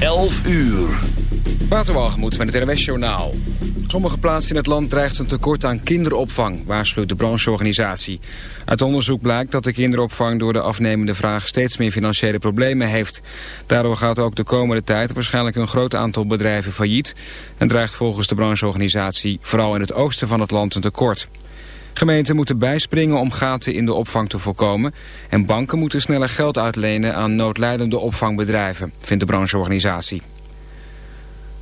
11 uur. Waterwalgemoed met het NWS Journaal. Sommige plaatsen in het land dreigt een tekort aan kinderopvang, waarschuwt de brancheorganisatie. Uit onderzoek blijkt dat de kinderopvang door de afnemende vraag steeds meer financiële problemen heeft. Daardoor gaat ook de komende tijd waarschijnlijk een groot aantal bedrijven failliet... en dreigt volgens de brancheorganisatie vooral in het oosten van het land een tekort. Gemeenten moeten bijspringen om gaten in de opvang te voorkomen... en banken moeten sneller geld uitlenen aan noodlijdende opvangbedrijven, vindt de brancheorganisatie.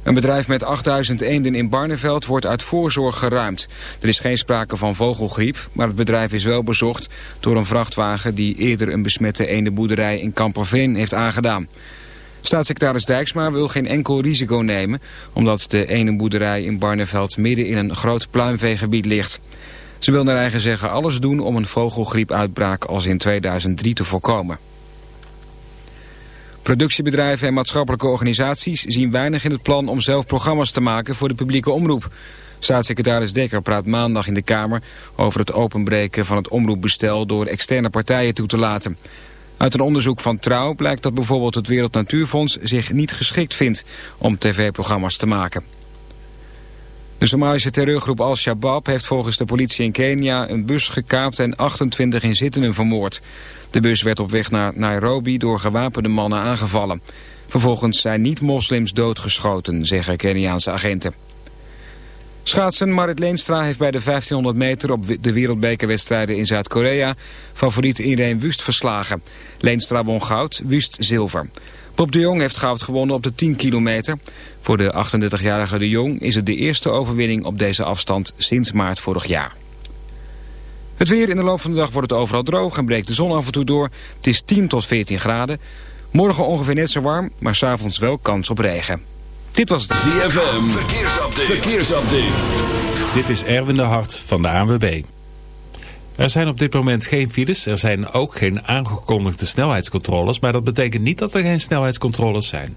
Een bedrijf met 8000 eenden in Barneveld wordt uit voorzorg geruimd. Er is geen sprake van vogelgriep, maar het bedrijf is wel bezocht door een vrachtwagen die eerder een besmette eendenboerderij in Kamperveen heeft aangedaan. Staatssecretaris Dijksma wil geen enkel risico nemen, omdat de eendenboerderij in Barneveld midden in een groot pluimveegebied ligt. Ze wil naar eigen zeggen alles doen om een vogelgriepuitbraak als in 2003 te voorkomen. Productiebedrijven en maatschappelijke organisaties zien weinig in het plan om zelf programma's te maken voor de publieke omroep. Staatssecretaris Dekker praat maandag in de Kamer over het openbreken van het omroepbestel door externe partijen toe te laten. Uit een onderzoek van Trouw blijkt dat bijvoorbeeld het Wereld Natuurfonds zich niet geschikt vindt om tv-programma's te maken. De Somalische terreurgroep Al-Shabaab heeft volgens de politie in Kenia een bus gekaapt en 28 inzittenden vermoord. De bus werd op weg naar Nairobi door gewapende mannen aangevallen. Vervolgens zijn niet-moslims doodgeschoten, zeggen Keniaanse agenten. Schaatsen Marit Leenstra heeft bij de 1500 meter op de wereldbekerwedstrijden in Zuid-Korea favoriet Irene Wust verslagen. Leenstra won goud, Wust zilver. Bob de Jong heeft goud gewonnen op de 10 kilometer. Voor de 38-jarige de Jong is het de eerste overwinning op deze afstand sinds maart vorig jaar. Het weer in de loop van de dag wordt het overal droog en breekt de zon af en toe door. Het is 10 tot 14 graden. Morgen ongeveer net zo warm, maar s'avonds wel kans op regen. Dit was het ZFM. Verkeersupdate. Verkeersupdate. Dit is Erwin de Hart van de ANWB. Er zijn op dit moment geen files. Er zijn ook geen aangekondigde snelheidscontroles. Maar dat betekent niet dat er geen snelheidscontroles zijn.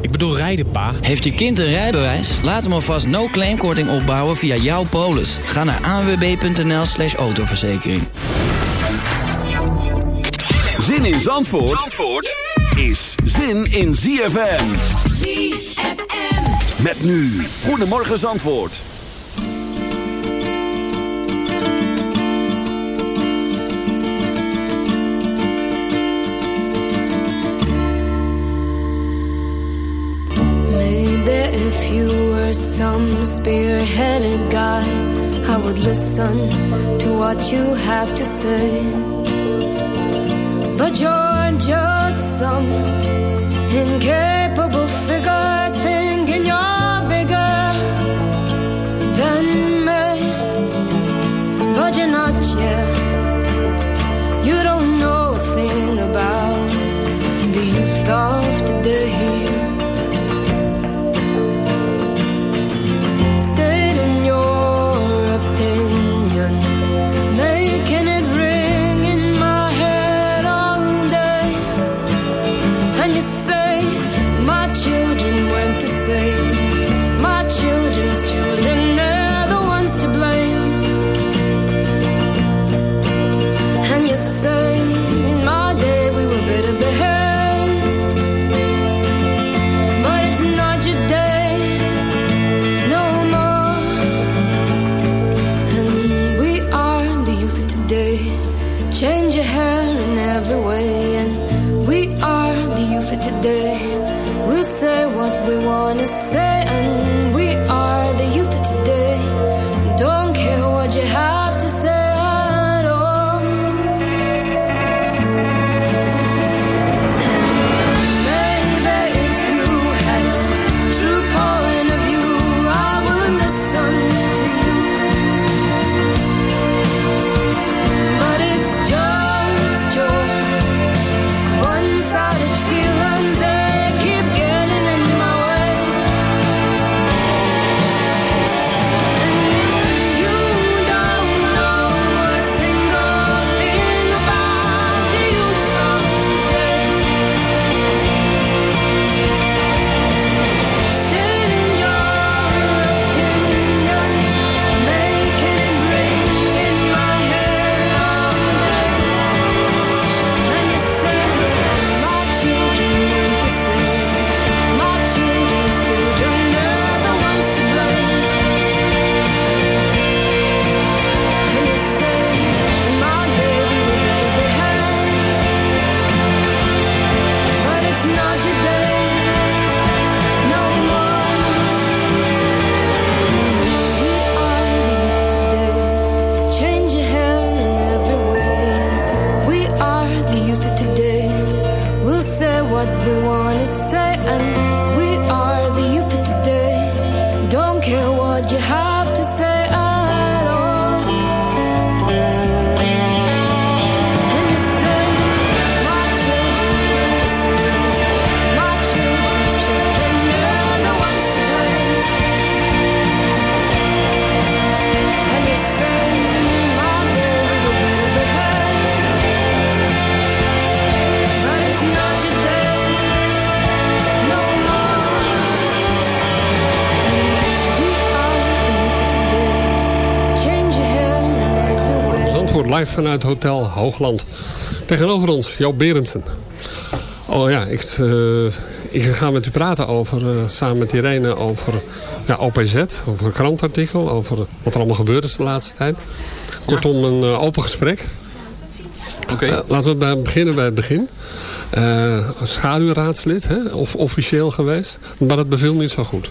Ik bedoel rijden, pa. Heeft je kind een rijbewijs? Laat hem alvast no-claim korting opbouwen via jouw polis. Ga naar anwb.nl slash autoverzekering. Zin in Zandvoort, Zandvoort is zin in ZFM. ZFM. Met nu. Goedemorgen Zandvoort. If you were some spearheaded guy, I would listen to what you have to say. But you're just some incapable figure Zandvoort live vanuit Hotel Hoogland. Tegenover ons, Joop Berendsen. Oh ja, ik, eh, ik ga met u praten over, eh, samen met Irene over ja, OPZ, over een krantartikel, over wat er allemaal gebeurd is de laatste tijd. Kortom, een eh, open gesprek. Oké. Eh, laten we bij, beginnen bij het begin. Schaduwraadslid, hè, of officieel geweest, maar dat beviel niet zo goed.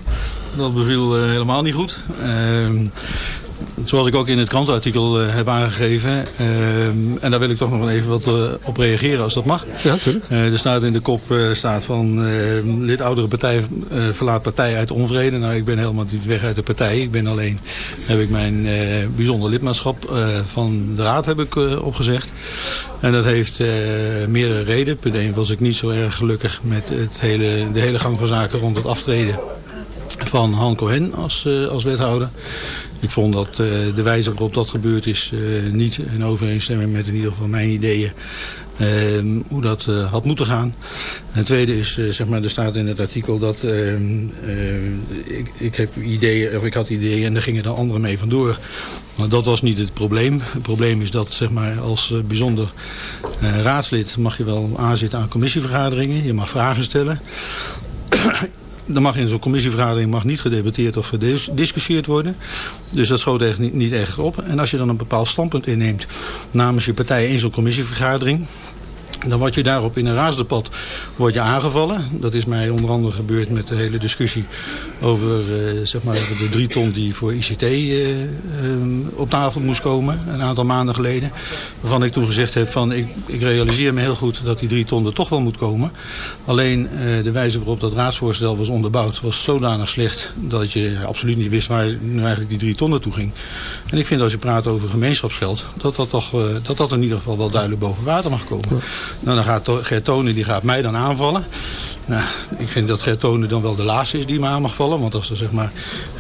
Dat beviel helemaal niet goed. Zoals ik ook in het krantenartikel eh, heb aangegeven. ehm, en daar wil ik toch nog even wat eh, op reageren als dat mag. Ja, natuurlijk. Eh, er staat in de kop staat van ehm, lid oudere partij verlaat partij uit onvrede. Nou, ik ben helemaal niet weg uit de partij. Ik ben alleen, heb ik mijn bijzonder lidmaatschap van de raad heb ik, opgezegd. En dat heeft meerdere redenen. Punt 1 was ik niet zo erg gelukkig met het hele, de hele gang van zaken rond het aftreden van Han Cohen als, als wethouder. Ik vond dat eh, de wijze waarop dat gebeurd is eh, niet in overeenstemming met in ieder geval mijn ideeën ehm, hoe dat eh, had moeten gaan. En het tweede is, zeg maar, er staat in het artikel dat ehm, eh, ik, ik heb ideeën, of ik had ideeën en daar gingen dan anderen mee vandoor. Maar dat was niet het probleem. Het probleem is dat zeg maar, als bijzonder raadslid mag je wel aanzitten aan commissievergaderingen. Je mag vragen stellen. Er mag in zo'n commissievergadering mag niet gedebatteerd of gediscussieerd worden. Dus dat schoot echt niet, niet echt op. En als je dan een bepaald standpunt inneemt namens je partij in zo'n commissievergadering... Dan word je daarop in een raadsdebat word je aangevallen. Dat is mij onder andere gebeurd met de hele discussie over eh, zeg maar, de drie ton die voor ICT eh, eh, op tafel moest komen. Een aantal maanden geleden. Waarvan ik toen gezegd heb van ik, ik realiseer me heel goed dat die drie ton er toch wel moet komen. Alleen eh, de wijze waarop dat raadsvoorstel was onderbouwd was zodanig slecht dat je absoluut niet wist waar nu eigenlijk die drie ton naartoe ging. En ik vind als je praat over gemeenschapsgeld dat dat, toch, dat, dat in ieder geval wel duidelijk boven water mag komen. Nou, dan gaat To- Gert Tonen die gaat mij dan aanvallen. Nou, ik vind dat Gert Tonen dan wel de laatste is die me aan mag vallen. Want als er zeg maar,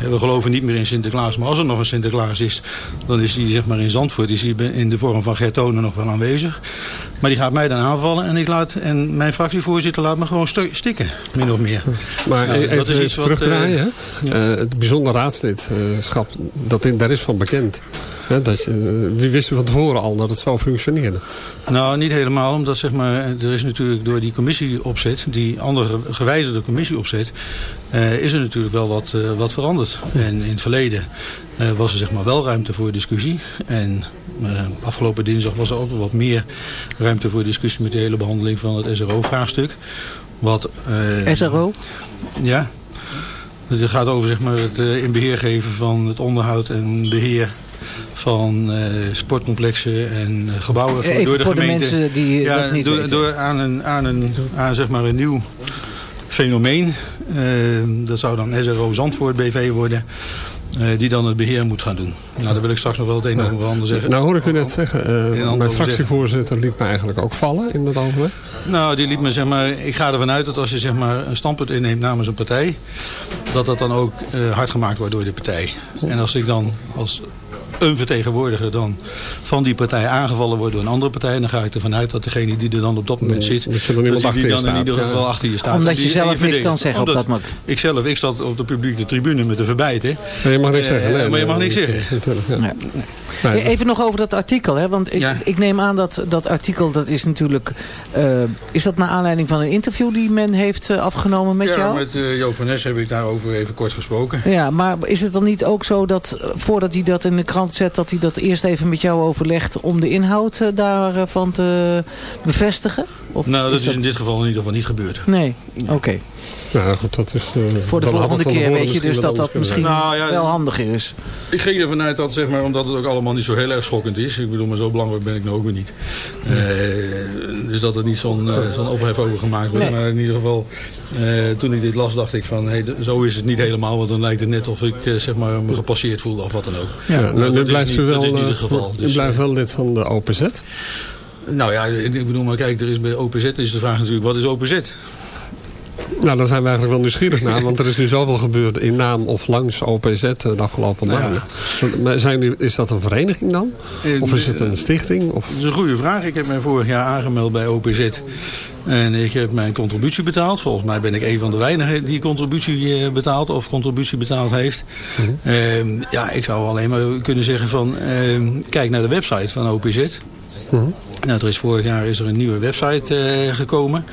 eh, we geloven niet meer in Sinterklaas. Maar als er nog een Sinterklaas is, dan is hij zeg maar in Zandvoort is in de vorm van Gert Tonen nog wel aanwezig. Maar die gaat mij dan aanvallen en, ik laat, en mijn fractievoorzitter laat me gewoon stikken, min of meer. Maar Nou, even, dat is iets wat, terugdraaien. eh? Eh, het bijzonder raadslidschap, dat in, daar is van bekend Hè, dat je, eh, wie wist van tevoren al dat het zo functioneerde? Nou, niet helemaal, omdat zeg maar, er is natuurlijk door die commissieopzet, die andere gewijzigde commissieopzet, eh is er natuurlijk wel wat, wat veranderd. En in het verleden eh, was er zeg maar wel ruimte voor discussie. En eh, afgelopen dinsdag was er ook wat meer ruimte voor discussie met de hele behandeling van het SRO-vraagstuk. Wat, eh, SRO? Ja. Dus Het gaat over zeg maar, het in beheer geven van het onderhoud en beheer van sportcomplexen en gebouwen Even door de voor de gemeente. mensen die ja, dat niet door, weten. door aan, een, aan, een, aan zeg maar een nieuw fenomeen. dat zou dan SRO Zandvoort BV worden. Eh, die dan het beheer moet gaan doen. Nou, daar wil ik straks nog wel het een of ander zeggen. Nou hoor ik u net zeggen, ander mijn fractievoorzitter liet me eigenlijk ook vallen in dat overleg. Nou, die liet me zeg maar, ik ga ervan uit dat als je zeg maar een standpunt inneemt namens een partij, dat dat dan ook eh, hard gemaakt wordt door de partij. En als ik dan als een vertegenwoordiger dan van die partij aangevallen wordt door een andere partij, dan ga ik ervan uit dat degene die er dan op dat moment Nee, zit, dat er die- die achter je dan in staat, ieder ja. geval achter je staat. Omdat En je zelf en niks kan zeggen op dat moment. Ik zelf, ik zat op de publieke tribune met de verbijten. Nee, je mag niks Eh, zeggen. Nee, maar je mag niks nee, zeggen. Natuurlijk, ja. Nee. Nee, Even nog over dat artikel, hè? want ik, Ja. ik neem aan dat dat artikel, dat is natuurlijk, eh, is dat naar aanleiding van een interview die men heeft eh, afgenomen met ja, jou? met eh Joop van Nes heb ik daarover even kort gesproken. Ja, maar is het dan niet ook zo dat eh, voordat hij dat in de krant zet, dat hij dat eerst even met jou overlegt om de inhoud eh, daarvan te bevestigen? Of Nou, dat is, in dit geval in ieder geval niet gebeurd. Nee, oké. Nou goed, dat is... eh, Voor de volgende keer weet je dus wat dat dat misschien Nou, ja, wel handiger is. Ik ging ervan uit dat, zeg maar, omdat het ook allemaal niet zo heel erg schokkend is. Ik bedoel, maar zo belangrijk ben ik nou ook weer niet. Eh, dus dat er niet zo'n eh, zo'n ophef over gemaakt wordt. Nee. Maar in ieder geval, eh, toen ik dit las, dacht ik van... Hey, zo is het niet helemaal. Want dan lijkt het net of ik zeg maar, me gepasseerd voelde of wat dan ook. Ja, Nou, dat is blijft niet- u wel, dat is niet het geval. u Dus, blijft wel lid van de OPZ. Nou ja, ik bedoel, maar kijk, er is bij OPZ is de vraag natuurlijk, wat is OPZ? Nou, daar zijn we eigenlijk wel nieuwsgierig naar. Want er is nu zoveel gebeurd in naam of langs OPZ eh, de afgelopen ja. maanden. Maar Zijn is dat een vereniging dan? Eh, Of is het een stichting? Of... Dat is een goede vraag. Ik heb mij vorig jaar aangemeld bij OPZ. En ik heb mijn contributie betaald. Volgens mij ben ik een van de weinigen die contributie eh, betaalt of contributie betaald heeft. Ehm, ja, ik zou alleen maar kunnen zeggen van ehm, kijk naar de website van OPZ. Nou, er is vorig jaar is er een nieuwe website eh, gekomen.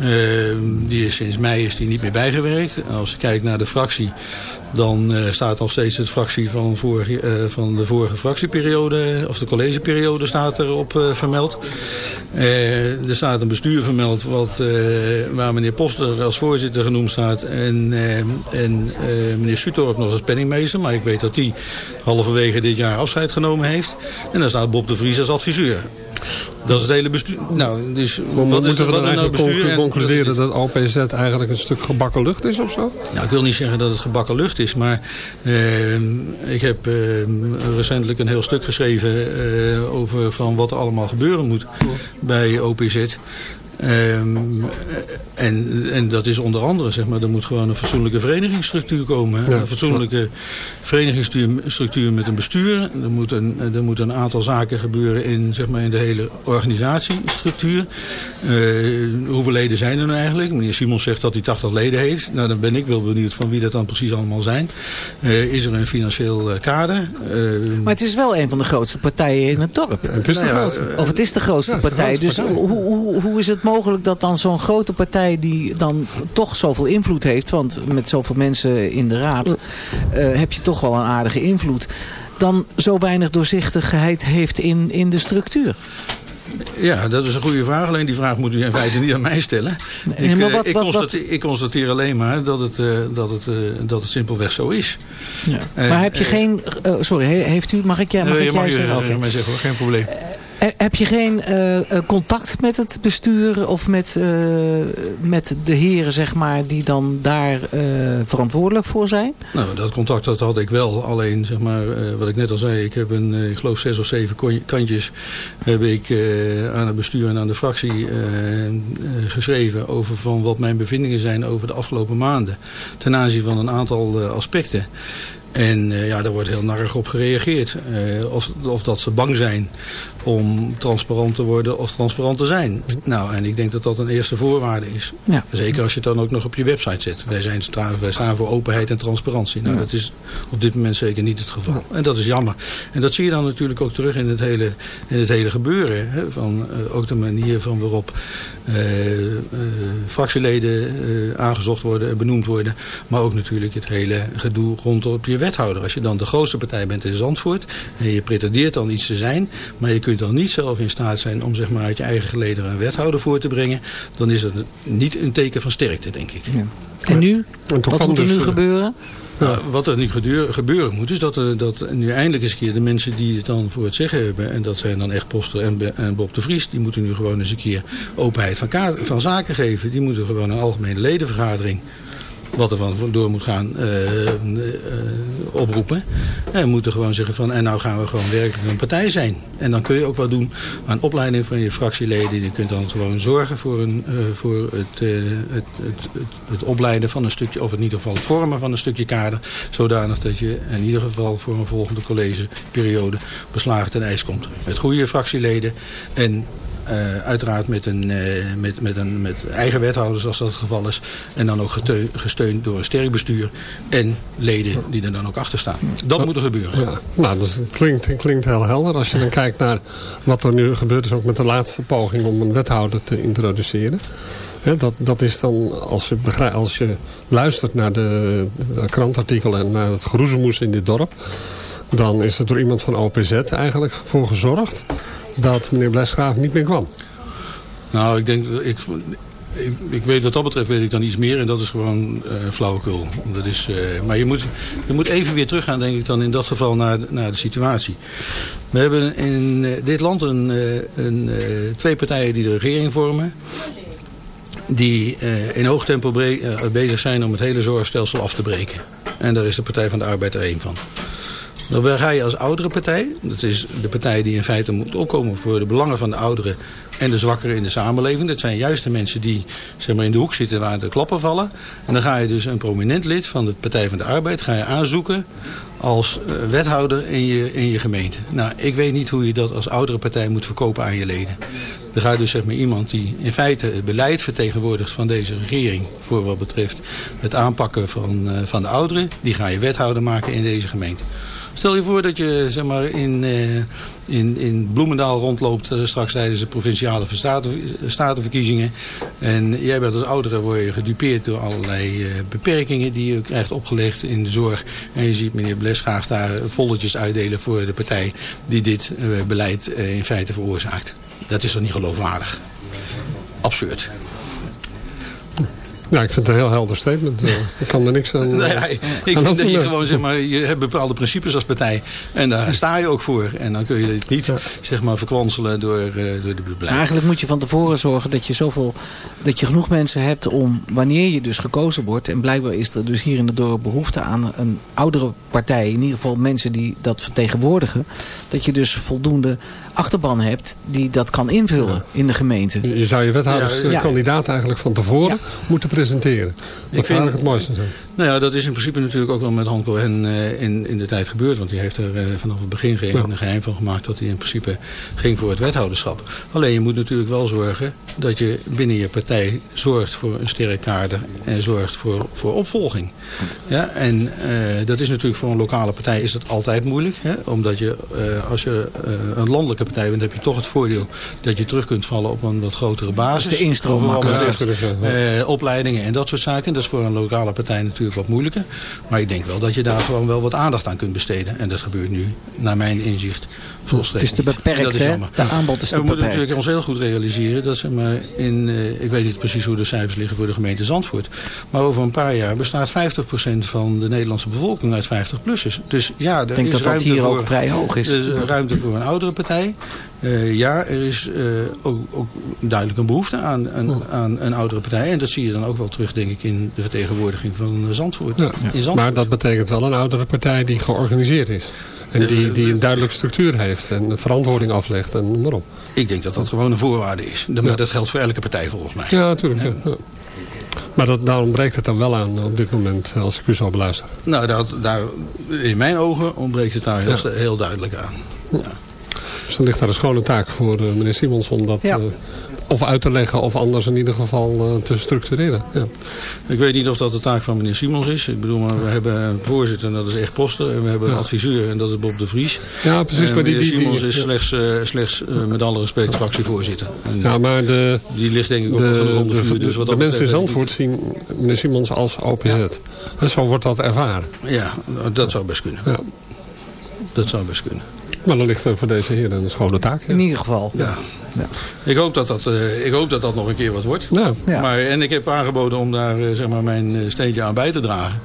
Ehm, die is sinds mei is die niet meer bijgewerkt. Als je kijkt naar de fractie, dan eh, staat nog steeds het fractie van, eh, van de vorige fractieperiode, of de collegeperiode staat erop eh, vermeld. Eh, er staat een bestuur vermeld wat, eh, waar meneer Poster als voorzitter genoemd staat en, eh, en eh, meneer Sutorp nog als penningmeester. Maar ik weet dat die halverwege dit jaar afscheid genomen heeft. En dan staat Bob de Vries als adviseur. Dat is het hele bestuur. Nou, dus Maar wat is, we dan nou bestuur? conclu- en- concluderen dat OPZ eigenlijk een stuk gebakken lucht is of zo? nou, ik wil niet zeggen dat het gebakken lucht is, maar eh, ik heb eh, recentelijk een heel stuk geschreven eh, over van wat er allemaal gebeuren moet bij OPZ. Ehm, en, en dat is onder andere, zeg maar, er moet gewoon een fatsoenlijke verenigingsstructuur komen. Ja. Een fatsoenlijke verenigingsstructuur met een bestuur. Er moet een, er moet een aantal zaken gebeuren in, zeg maar, in de hele organisatiestructuur. Eh, hoeveel leden zijn er nou eigenlijk? Meneer Simons zegt dat hij 80 leden heeft. Nou, dan ben ik wel benieuwd van wie dat dan precies allemaal zijn. Eh, is er een financieel eh, kader? Eh, Maar het is wel een van de grootste partijen in het dorp. Het is de Nou grootste. Of het is de grootste Ja, het is de partij. dus partij. Hoe, hoe, hoe is het mogelijk dat dan zo'n grote partij die dan toch zoveel invloed heeft... want met zoveel mensen in de raad eh, heb je toch wel een aardige invloed... dan zo weinig doorzichtigheid heeft in, in de structuur? Ja, dat is een goede vraag. Alleen die vraag moet u in feite niet aan mij stellen. Nee, ik, maar eh, wat- ik, wat- constateer, ik constateer alleen maar dat het, eh, dat het, eh, dat het simpelweg zo is. Eh, maar heb je geen... sorry, he- heeft u... Mag ik, jij mag nee, ik mag jij je zeggen? Oké. mij zeggen hoor, geen probleem. Eh, Heb je geen eh, eh, contact met het bestuur of met, met de heren zeg maar, die dan daar verantwoordelijk voor zijn? Nou, dat contact dat had ik wel. Alleen, zeg maar, wat ik net al zei, ik heb een, ik geloof zes of zeven kantjes heb ik aan het bestuur en aan de fractie geschreven over van wat mijn bevindingen zijn over de afgelopen maanden. Ten aanzien van een aantal aspecten. En ja, daar wordt heel narrig op gereageerd. Of, of dat ze bang zijn om transparant te worden of transparant te zijn. Nou, en ik denk dat dat een eerste voorwaarde is. Ja. Zeker als je het dan ook nog op je website zet. Wij, zijn, wij staan voor openheid en transparantie. Nou, Ja. dat is op dit moment zeker niet het geval. En dat is jammer. En dat zie je dan natuurlijk ook terug in het hele, in het hele gebeuren. Hè? Van, eh, ook de manier van waarop eh, eh, fractieleden aangezocht worden en benoemd worden. Maar ook natuurlijk het hele gedoe rondom je wethouder. Als je dan de grootste partij bent in Zandvoort en je pretendeert dan iets te zijn, maar je kunt dan niet zelf in staat zijn om zeg maar, uit je eigen gelederen een wethouder voor te brengen, dan is dat niet een teken van sterkte, denk ik. En nu? En Wat moet er nu eh, gebeuren? Nou, wat er nu gebeuren moet, is dat, er, dat nu eindelijk eens een keer de mensen die het dan voor het zeggen hebben, en dat zijn dan echt Poster en, Bob de Vries, die moeten nu gewoon eens een keer openheid van, van zaken geven. Die moeten gewoon een algemene ledenvergadering, wat er van door moet gaan, eh, eh, oproepen. En moeten gewoon zeggen van, en nou gaan we gewoon werkelijk een partij zijn. En dan kun je ook wat doen aan opleiding van je fractieleden. Je kunt dan gewoon zorgen voor, een, eh, voor het, het, het, het, het opleiden van een stukje, of in ieder geval het vormen van een stukje kader. Zodanig dat je in ieder geval voor een volgende collegeperiode beslagen ten ijs komt. Met goede fractieleden en eh, uiteraard met, een, eh, met, met, een, met eigen wethouders als dat het geval is. En dan ook gesteun- gesteund door een sterk bestuur en leden die er dan ook achter staan. Dat moet er gebeuren. Ja, nou, het klinkt, klinkt heel helder. Als je dan kijkt naar wat er nu gebeurd is, ook met de laatste poging om een wethouder te introduceren. Dat, dat is dan, als je, als je luistert naar de, de krantartikelen en naar het geroezemoes in dit dorp. Dan is er door iemand van OPZ eigenlijk voor gezorgd dat meneer Blesgraaf niet meer kwam. Nou, ik denk, ik, ik, ik weet wat dat betreft weet ik dan iets meer en dat is gewoon eh, flauwekul. Dat is, eh, maar je moet, je moet even weer teruggaan, denk ik dan in dat geval naar, naar de situatie. We hebben in eh, dit land een, een, twee partijen die de regering vormen. Die in hoog tempo bezig zijn om het hele zorgstelsel af te breken. En daar is de Partij van de Arbeid er één van. Dan ga je als oudere partij, dat is de partij die in feite moet opkomen voor de belangen van de ouderen en de zwakkeren in de samenleving. Dat zijn juist de mensen die zeg maar, in de hoek zitten waar de klappen vallen. En dan ga je dus een prominent lid van de Partij van de Arbeid ga je aanzoeken als eh, wethouder in je, in je gemeente. Nou, ik weet niet hoe je dat als oudere partij moet verkopen aan je leden. Dan ga je dus zeg maar iemand die in feite het beleid vertegenwoordigt van deze regering voor wat betreft het aanpakken van, eh, van de ouderen, die ga je wethouder maken in deze gemeente. Stel je voor dat je zeg maar, in, eh, in, in Bloemendaal rondloopt eh, straks tijdens de provinciale staten, statenverkiezingen. En jij bent als oudere word je gedupeerd door allerlei eh, beperkingen die je krijgt opgelegd in de zorg. En je ziet meneer Blesgraaf daar volletjes uitdelen voor de partij die dit beleid in feite veroorzaakt. Dat is toch niet geloofwaardig? Absurd. Ja, ik vind het een heel helder statement. Eh, Ik kan er niks aan... Nou ja, eh, ik aan vind dat je gewoon, zeg maar, je hebt bepaalde principes als partij. En daar sta je ook voor. En dan kun je het niet, zeg maar, verkwanselen door, eh, door de beleid. Eigenlijk moet je van tevoren zorgen dat je zoveel, dat je genoeg mensen hebt om wanneer je dus gekozen wordt. En blijkbaar is er dus hier in het dorp behoefte aan een oudere partij. In ieder geval mensen die dat vertegenwoordigen. Dat je dus voldoende achterban hebt die dat kan invullen in de gemeente. Je zou je Ja. wethouderskandidaat eigenlijk van tevoren moeten presenteren. Dat vind- zou eigenlijk het mooiste zijn. Nou ja, dat is in principe natuurlijk ook wel met Han Cohen eh, in, in de tijd gebeurd. Want die heeft er eh, vanaf het begin geen Ja. geheim van gemaakt dat hij in principe ging voor het wethouderschap. Alleen je moet natuurlijk wel zorgen dat je binnen je partij zorgt voor een sterk kader en zorgt voor, voor opvolging. Ja, en eh, dat is natuurlijk voor een lokale partij is dat altijd moeilijk. Hè? Omdat je, als je een landelijke partij bent, heb je toch het voordeel dat je terug kunt vallen op een wat grotere basis. De instroom wat betreft, opleidingen en dat soort zaken. Dat is voor een lokale partij natuurlijk wat moeilijker. Maar ik denk wel dat je daar gewoon wel wat aandacht aan kunt besteden. En dat gebeurt nu, naar mijn inzicht, volstrekt Het is te beperkt, dat hè? De aanbod is En te we moeten beperkt. natuurlijk ons heel goed realiseren dat zeg maar, in, eh, ik weet niet precies hoe de cijfers liggen voor de gemeente Zandvoort. Maar over een paar jaar bestaat 50% van de Nederlandse bevolking uit 50-plussers. Dus ja, er Ik denk is dat dat ruimte hier voor, ook vrij hoog is. Er is ruimte voor een oudere partij. Eh, ja, er is eh, ook, ook duidelijk een behoefte aan, aan, aan een oudere partij. En dat zie je dan ook wel terug, denk ik, in de vertegenwoordiging van Zandvoort. Ja. In Zandvoort. Maar dat betekent wel een oudere partij die georganiseerd is. En die, die een duidelijke structuur heeft. En verantwoording aflegt en noem maar op. Ik denk dat dat gewoon een voorwaarde is. Maar dat geldt voor elke partij volgens mij. Ja, natuurlijk. Ja. Ja. Maar dat, daar ontbreekt het dan wel aan op dit moment, als ik u zo beluister. Nou, dat, daar, in mijn ogen ontbreekt het daar heel, heel duidelijk aan. Dus dan ligt daar een schone taak voor eh, meneer Simons om dat Ja. eh, of uit te leggen of anders in ieder geval eh, te structureren. Ja. Ik weet niet of dat de taak van meneer Simons is. Ik bedoel, maar we hebben een voorzitter en dat is echt Poster. En we hebben een adviseur en dat is Bob de Vries. Ja, precies, En maar die- meneer die- Simons is slechts, eh, slechts eh, met alle respect fractievoorzitter. En ja, maar de, die ligt denk ik ook de, genoeg de, vuur. de, Dus wat de mensen in Zandvoort zien meneer Simons als OPZ. En zo wordt dat ervaren. Ja, dat zou best kunnen. Ja. Dat zou best kunnen. Maar dan ligt er voor deze heren een schone taak. In ieder geval. Ja. Ik, hoop dat dat, eh, ik hoop dat dat nog een keer wat wordt. Ja. Ja. Maar, en ik heb aangeboden om daar eh, zeg maar, mijn eh, steentje aan bij te dragen.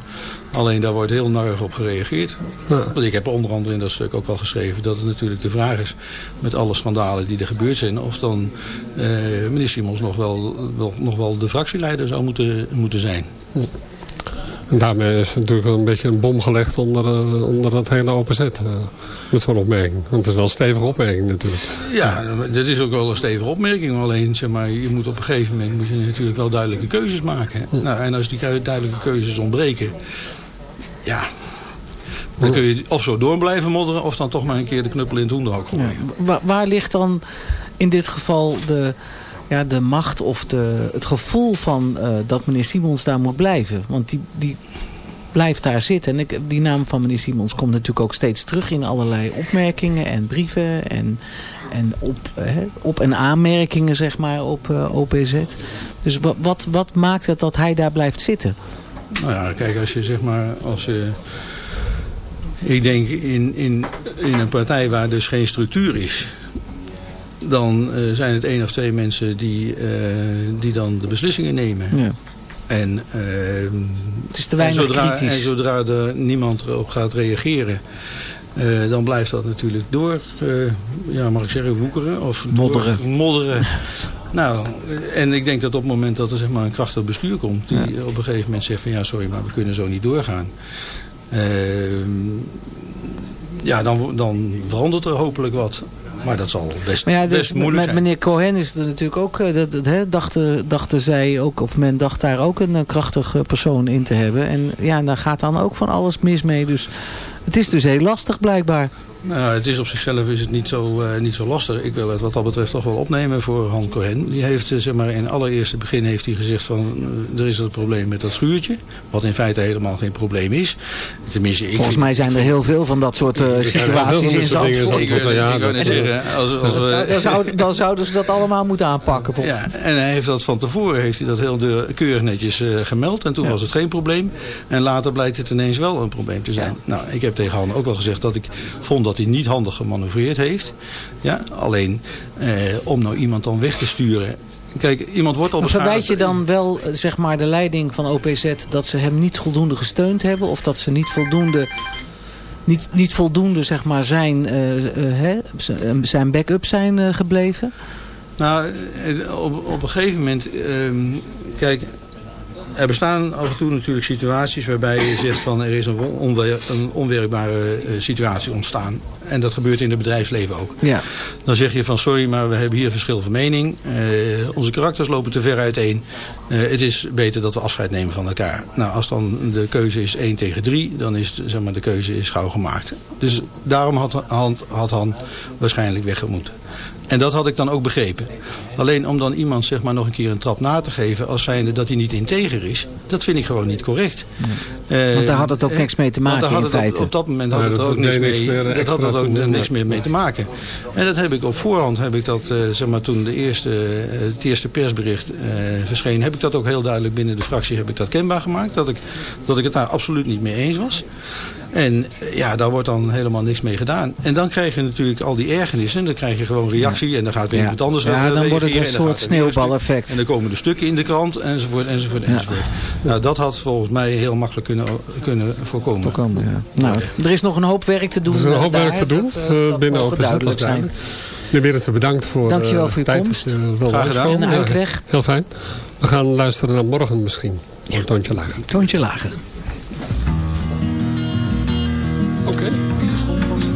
Alleen daar wordt heel narrig op gereageerd. Ja. Want ik heb onder andere in dat stuk ook al geschreven dat het natuurlijk de vraag is met alle schandalen die er gebeurd zijn. Of dan eh, meneer Simons nog wel, wel, nog wel de fractieleider zou moeten, moeten zijn. En daarmee is natuurlijk wel een beetje een bom gelegd onder, eh, onder dat hele OPZ. eh, met zo'n opmerking. Want het is wel een stevige opmerking natuurlijk. Ja, dat is ook wel een stevige opmerking. Alleen zeg maar, je moet op een gegeven moment moet je natuurlijk wel duidelijke keuzes maken. Nou, en als die duidelijke keuzes ontbreken, ja, dan kun je of zo door blijven modderen of dan toch maar een keer de knuppel in het hoenderhok gooien. Waar, waar ligt dan in dit geval de, ja, de macht of de, het gevoel van eh, dat meneer Simons daar moet blijven? Want die, die blijft daar zitten. En ik, die naam van meneer Simons komt natuurlijk ook steeds terug in allerlei opmerkingen en brieven en, en op, eh, op- en aanmerkingen zeg maar op eh, OPZ. Dus wat, wat, wat maakt het dat hij daar blijft zitten? Nou ja, kijk, als je zeg maar, als je... Ik denk in, in, in een partij waar dus geen structuur is... dan eh, zijn het één of twee mensen die, eh, die dan de beslissingen nemen. Ja. En, eh, Het is te weinig en zodra, kritisch. En zodra er niemand erop gaat reageren... eh, dan blijft dat natuurlijk door, eh, ja, mag ik zeggen, woekeren? Of door- Modderen. modderen. nou, en ik denk dat op het moment dat er zeg maar, een krachtig bestuur komt... die op een gegeven moment zegt van ja, sorry, maar we kunnen zo niet doorgaan... Ehm, ja, dan, dan verandert er hopelijk wat. Maar dat zal best, Maar ja, dus best moeilijk met zijn. meneer Cohen is er natuurlijk ook, eh, dat, dat, hè, dachten, dachten zij ook, of men dacht daar ook een eh, krachtige persoon in te hebben. En ja, daar gaat dan ook van alles mis mee. Dus het is dus heel lastig blijkbaar. Nou, het is op zichzelf is het niet zo, eh, niet zo lastig. Ik wil het wat dat betreft toch wel opnemen voor Han Cohen. Die heeft, eh, zeg maar, in allereerste begin heeft hij gezegd van... eh, er is een probleem met dat schuurtje. Wat in feite helemaal geen probleem is. Tenminste, ik Volgens mij zijn er heel veel van dat soort eh, situaties in Zandvoort. Ik wil, zeggen, als, we- dan, zou- dan zouden ze dat allemaal moeten aanpakken. volgens Ja, en hij heeft dat van tevoren heeft hij dat heel de, keurig netjes eh, gemeld. En toen Ja. was het geen probleem. En later blijkt het ineens wel een probleem te zijn. Nou, ik heb tegen Han ook al gezegd dat ik vond dat hij niet handig gemanoeuvreerd heeft. Ja, alleen eh, om nou iemand dan weg te sturen. Kijk, iemand wordt al Maar verwijt je dan wel eh, zeg maar, de leiding van OPZ dat ze hem niet voldoende gesteund hebben? Of dat ze niet voldoende, niet, niet voldoende zeg maar, zijn, eh, eh, hè, zijn backup zijn gebleven? Nou, op, op een gegeven moment... ehm, kijk, er bestaan af en toe natuurlijk situaties waarbij je zegt van er is een, onwer, een onwerkbare eh, situatie ontstaan. En dat gebeurt in het bedrijfsleven ook. Ja. Dan zeg je van sorry, maar we hebben hier verschil van mening. Eh, onze karakters lopen te ver uiteen. Eh, het is beter dat we afscheid nemen van elkaar. Nou, als dan de keuze is 1 tegen 3, dan is de, zeg maar, de keuze is gauw gemaakt. Dus daarom had Han, had Han waarschijnlijk weggemoeten. En dat had ik dan ook begrepen. Alleen om dan iemand zeg maar, nog een keer een trap na te geven... als zijnde dat hij niet integer is... dat vind ik gewoon niet correct. Eh, Want daar had het ook eh, niks mee te want maken in het op- feite. Op, dat moment had Ja, het er dat ook niks mee, meer dat had er ook niks meer mee te maken. En dat heb ik op voorhand, heb ik dat, eh, zeg maar, toen de eerste, eh, het eerste persbericht eh, verscheen... heb ik dat ook heel duidelijk binnen de fractie heb ik dat kenbaar gemaakt. Dat ik, dat ik het daar absoluut niet mee eens was. En eh, ja, daar wordt dan helemaal niks mee gedaan. En dan krijg je natuurlijk al die ergernissen. Dan krijg je gewoon reactie en dan gaat weer Ja. iemand anders Ja, eh, dan wordt het een soort sneeuwbaleffect. En dan komen de stukken in de krant enzovoort enzovoort enzovoort. Nou, dat had volgens mij heel makkelijk kunnen, kunnen voorkomen. Voorkomen, ja. Nou, er is nog een hoop werk te doen. Er is een eh, hoop daar. werk te doen Dat, eh, eh, dat binnen mogen OPZ. Dat is duidelijk zijn. duidelijk. Meneer Berendsen, bedankt voor Dankjewel voor uw tijd komst. dat je wilde Graag gedaan. langskomen. En de Ja, uitleg. Heel fijn. We gaan luisteren naar morgen misschien. Een toontje lager. Toontje lager. Oké. Thank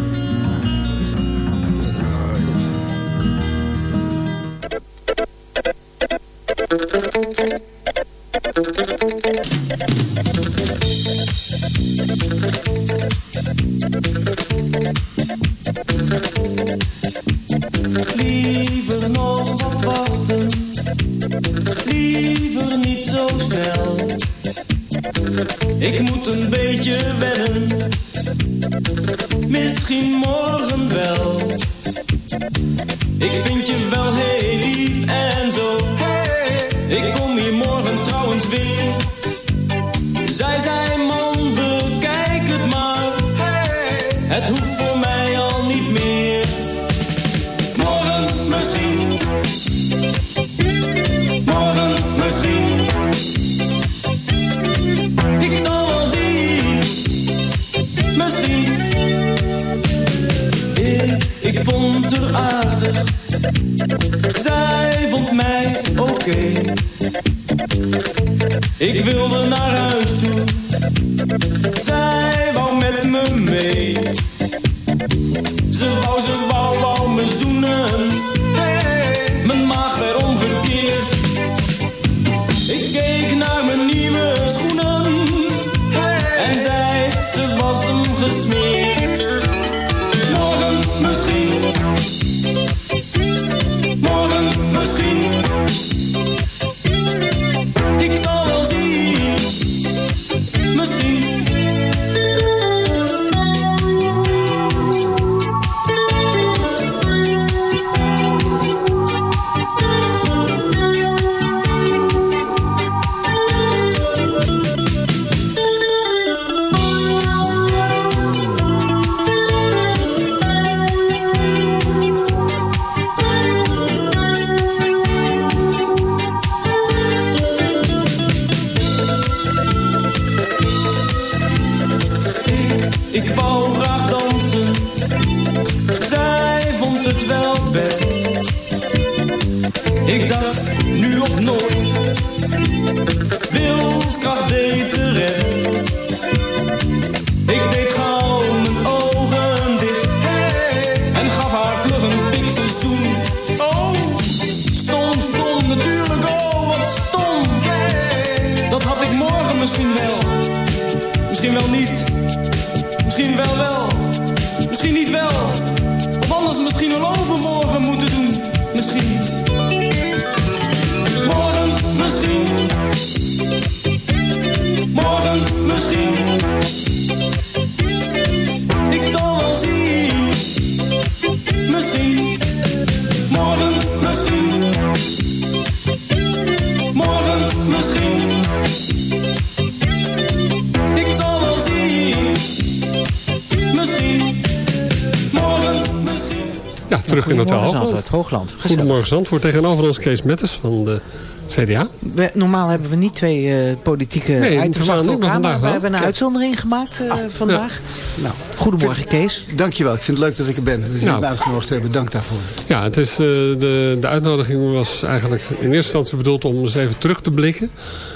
Gezellig. Goedemorgen Zandvoort. Tegenover ons Kees Metters van de CDA. We- normaal hebben we niet twee eh, politieke Nee, items achter maar maar we wel. hebben een uitzondering gemaakt eh, vandaag. Nou, Goedemorgen Kees. dankjewel. Ik vind het leuk dat ik er ben. Dat jullie Nou. me uitgenodigd hebben. Dank daarvoor. Ja, het is, eh, de, de uitnodiging was eigenlijk in eerste instantie bedoeld om eens even terug te blikken.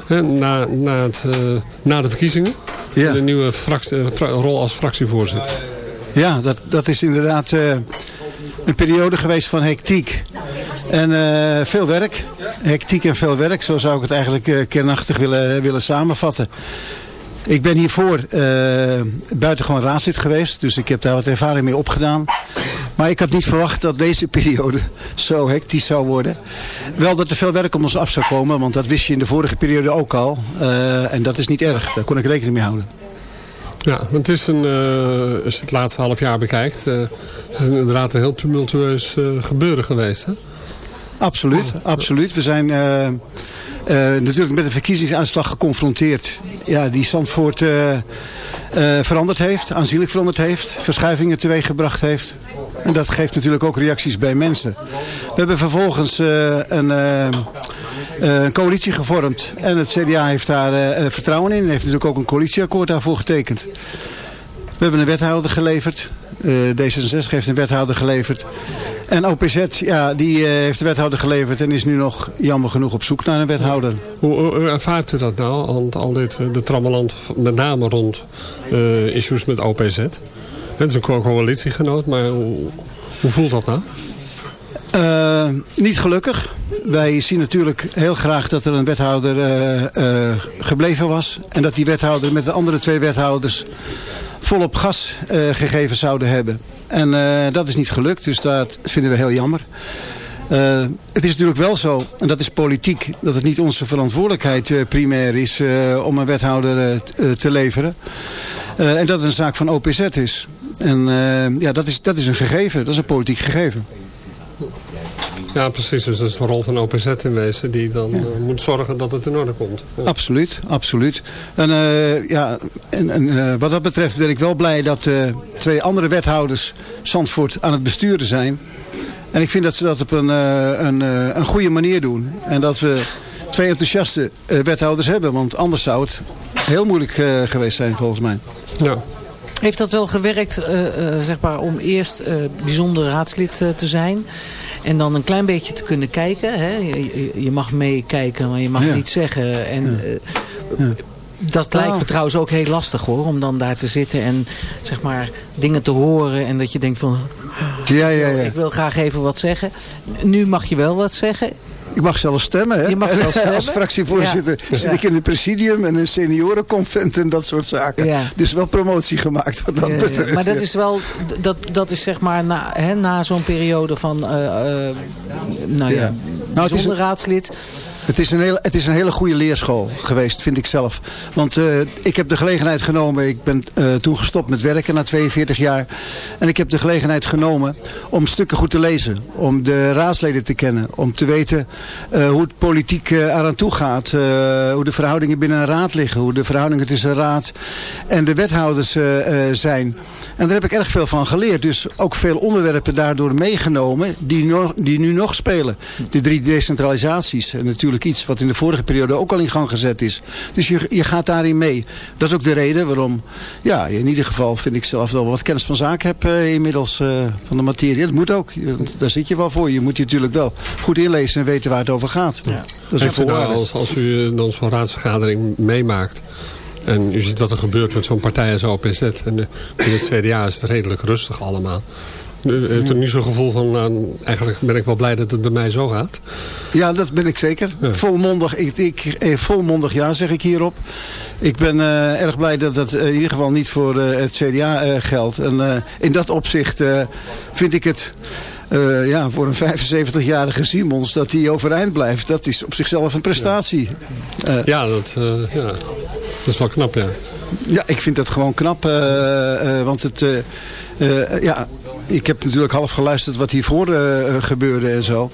Hè, na, na, het, na de verkiezingen. Ja. De nieuwe fractie- fra- rol als fractievoorzitter. Ja, dat, dat is inderdaad een periode geweest van hectiek. En eh, veel werk. Hectiek en veel werk. Zo zou ik het eigenlijk eh, kernachtig willen, willen samenvatten. Ik ben hiervoor eh buitengewoon raadslid geweest. Dus ik heb daar wat ervaring mee opgedaan. Maar ik had niet verwacht dat deze periode zo hectisch zou worden. Wel dat er veel werk om ons af zou komen. Want dat wist je in de vorige periode ook al. Eh, en dat is niet erg. Daar kon ik rekening mee houden. Ja, want het is een, eh, als je het laatste half jaar bekijkt, eh, het is inderdaad een heel tumultueus eh, gebeuren geweest. Hè? Absoluut, absoluut. We zijn eh, eh, natuurlijk met een verkiezingsuitslag geconfronteerd. Ja, die Zandvoort eh, veranderd heeft, aanzienlijk veranderd heeft. Verschuivingen teweeggebracht heeft. En dat geeft natuurlijk ook reacties bij mensen. We hebben vervolgens een... een coalitie gevormd. En het CDA heeft daar vertrouwen in. Heeft natuurlijk ook een coalitieakkoord daarvoor getekend. We hebben een wethouder geleverd. Eh, D66 heeft een wethouder geleverd. En OPZ, ja, die eh, heeft de wethouder geleverd en is nu nog jammer genoeg op zoek naar een wethouder. Hoe, hoe ervaart u dat nou? Want al dit, eh, de trammeland, met name rond issues met OPZ. Het is een co- coalitiegenoot, maar hoe, hoe voelt dat nou? Niet gelukkig. Wij zien natuurlijk heel graag dat er een wethouder gebleven was. En dat die wethouder met de andere twee wethouders volop gas eh, gegeven zouden hebben. En eh, dat is niet gelukt, dus dat vinden we heel jammer. Eh, het is natuurlijk wel zo, en dat is politiek, dat het niet onze verantwoordelijkheid primair is om een wethouder te leveren. En dat het een zaak van OPZ is. En ja, dat is, dat is een gegeven, dat is een politiek gegeven. Ja, precies. Dus dat is de rol van OPZ in wezen. Die dan eh, moet zorgen dat het in orde komt. Ja. Absoluut, absoluut. En, eh, ja, en, en, eh, wat dat betreft ben ik wel blij dat eh, twee andere wethouders Zandvoort aan het besturen zijn. En ik vind dat ze dat op een, eh, een, eh, een goede manier doen. En dat we twee enthousiaste eh, wethouders hebben. Want anders zou het heel moeilijk eh, geweest zijn volgens mij. Ja. Heeft dat wel gewerkt eh, eh, zeg maar, om eerst eh, bijzonder raadslid eh, te zijn... En dan een klein beetje te kunnen kijken. Hè? Je, je- mag meekijken, maar je mag Ja. niet zeggen. En eh, dat lijkt me trouwens ook heel lastig hoor. Om dan daar te zitten en zeg maar dingen te horen. En dat je denkt van... Ja, ja, ja. Ik wil graag even wat zeggen. Nu mag je wel wat zeggen. Ik mag zelfs stemmen, hè? Je mag zelfs stemmen. Als fractievoorzitter Ja. zit ik in het presidium en een seniorenconvent en dat soort zaken. Ja. Dus wel promotie gemaakt wat dat betreft. Maar dat is wel, dat, dat is zeg maar na, hè, na zo'n periode van, eh, nou ja. Nou, een- raadslid. Het is, een hele, het is een hele goede leerschool geweest, vind ik zelf. Want eh, ik heb de gelegenheid genomen, ik ben toen gestopt met werken na 42 jaar. En ik heb de gelegenheid genomen om stukken goed te lezen. Om de raadsleden te kennen. Om te weten eh, hoe het politiek eh, eraan toe gaat. eh, hoe de verhoudingen binnen een raad liggen. Hoe de verhoudingen tussen raad en de wethouders eh, eh, zijn. En daar heb ik erg veel van geleerd. Dus ook veel onderwerpen daardoor meegenomen die, die nu nog spelen. De drie decentralisaties. En natuurlijk iets wat in de vorige periode ook al in gang gezet is. Dus je, je gaat daarin mee. Dat is ook de reden waarom ja, in ieder geval vind ik zelf wel wat kennis van zaken heb eh, inmiddels eh, van de materie. Dat moet ook. Daar zit je wel voor. Je moet je natuurlijk wel goed inlezen en weten waar het over gaat. Dat is een als, als u dan zo'n raadsvergadering meemaakt... en u ziet wat er gebeurt met zo'n partij als OPZ... en in het CDA is het redelijk rustig allemaal... U heeft er niet zo'n gevoel van... nou, eigenlijk ben ik wel blij dat het bij mij zo gaat. Ja, dat ben ik zeker. Volmondig, ik, ik, eh, volmondig ja zeg ik hierop. Ik ben eh, erg blij dat dat eh, in ieder geval niet voor eh, het CDA eh, geldt. En eh, in dat opzicht eh, vind ik het... eh, ja, voor een 75-jarige Simons dat hij overeind blijft. Dat is op zichzelf een prestatie. Eh, Ja, dat, eh, ja. dat is wel knap, ja. ja, ik vind dat gewoon knap. want het... ja, ik heb natuurlijk half geluisterd wat hiervoor gebeurde en zo.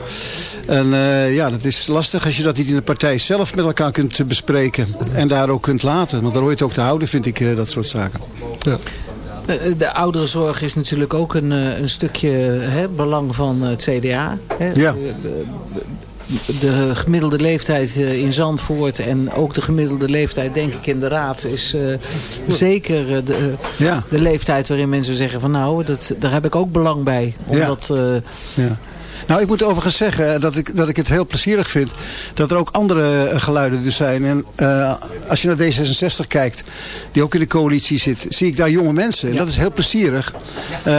En ja, dat is lastig als je dat niet in de partij zelf met elkaar kunt bespreken. En daar ook kunt laten. Want daar hoor je het ook te houden, vind ik, dat soort zaken. Ja. Eh, De ouderenzorg is natuurlijk ook een, eh, een stukje hè, belang van het CDA. Hè. Ja. De, de- de gemiddelde leeftijd eh, in Zandvoort en ook de gemiddelde leeftijd denk ik in de raad is eh, zeker eh, de, eh, Ja. de leeftijd waarin mensen zeggen van nou, dat, daar heb ik ook belang bij. Ja. Omdat, eh, Ja. Nou, ik moet overigens zeggen dat ik, dat ik het heel plezierig vind dat er ook andere eh, geluiden dus zijn. En eh, als je naar D66 kijkt, die ook in de coalitie zit, zie ik daar jonge mensen. En dat is heel plezierig. Eh,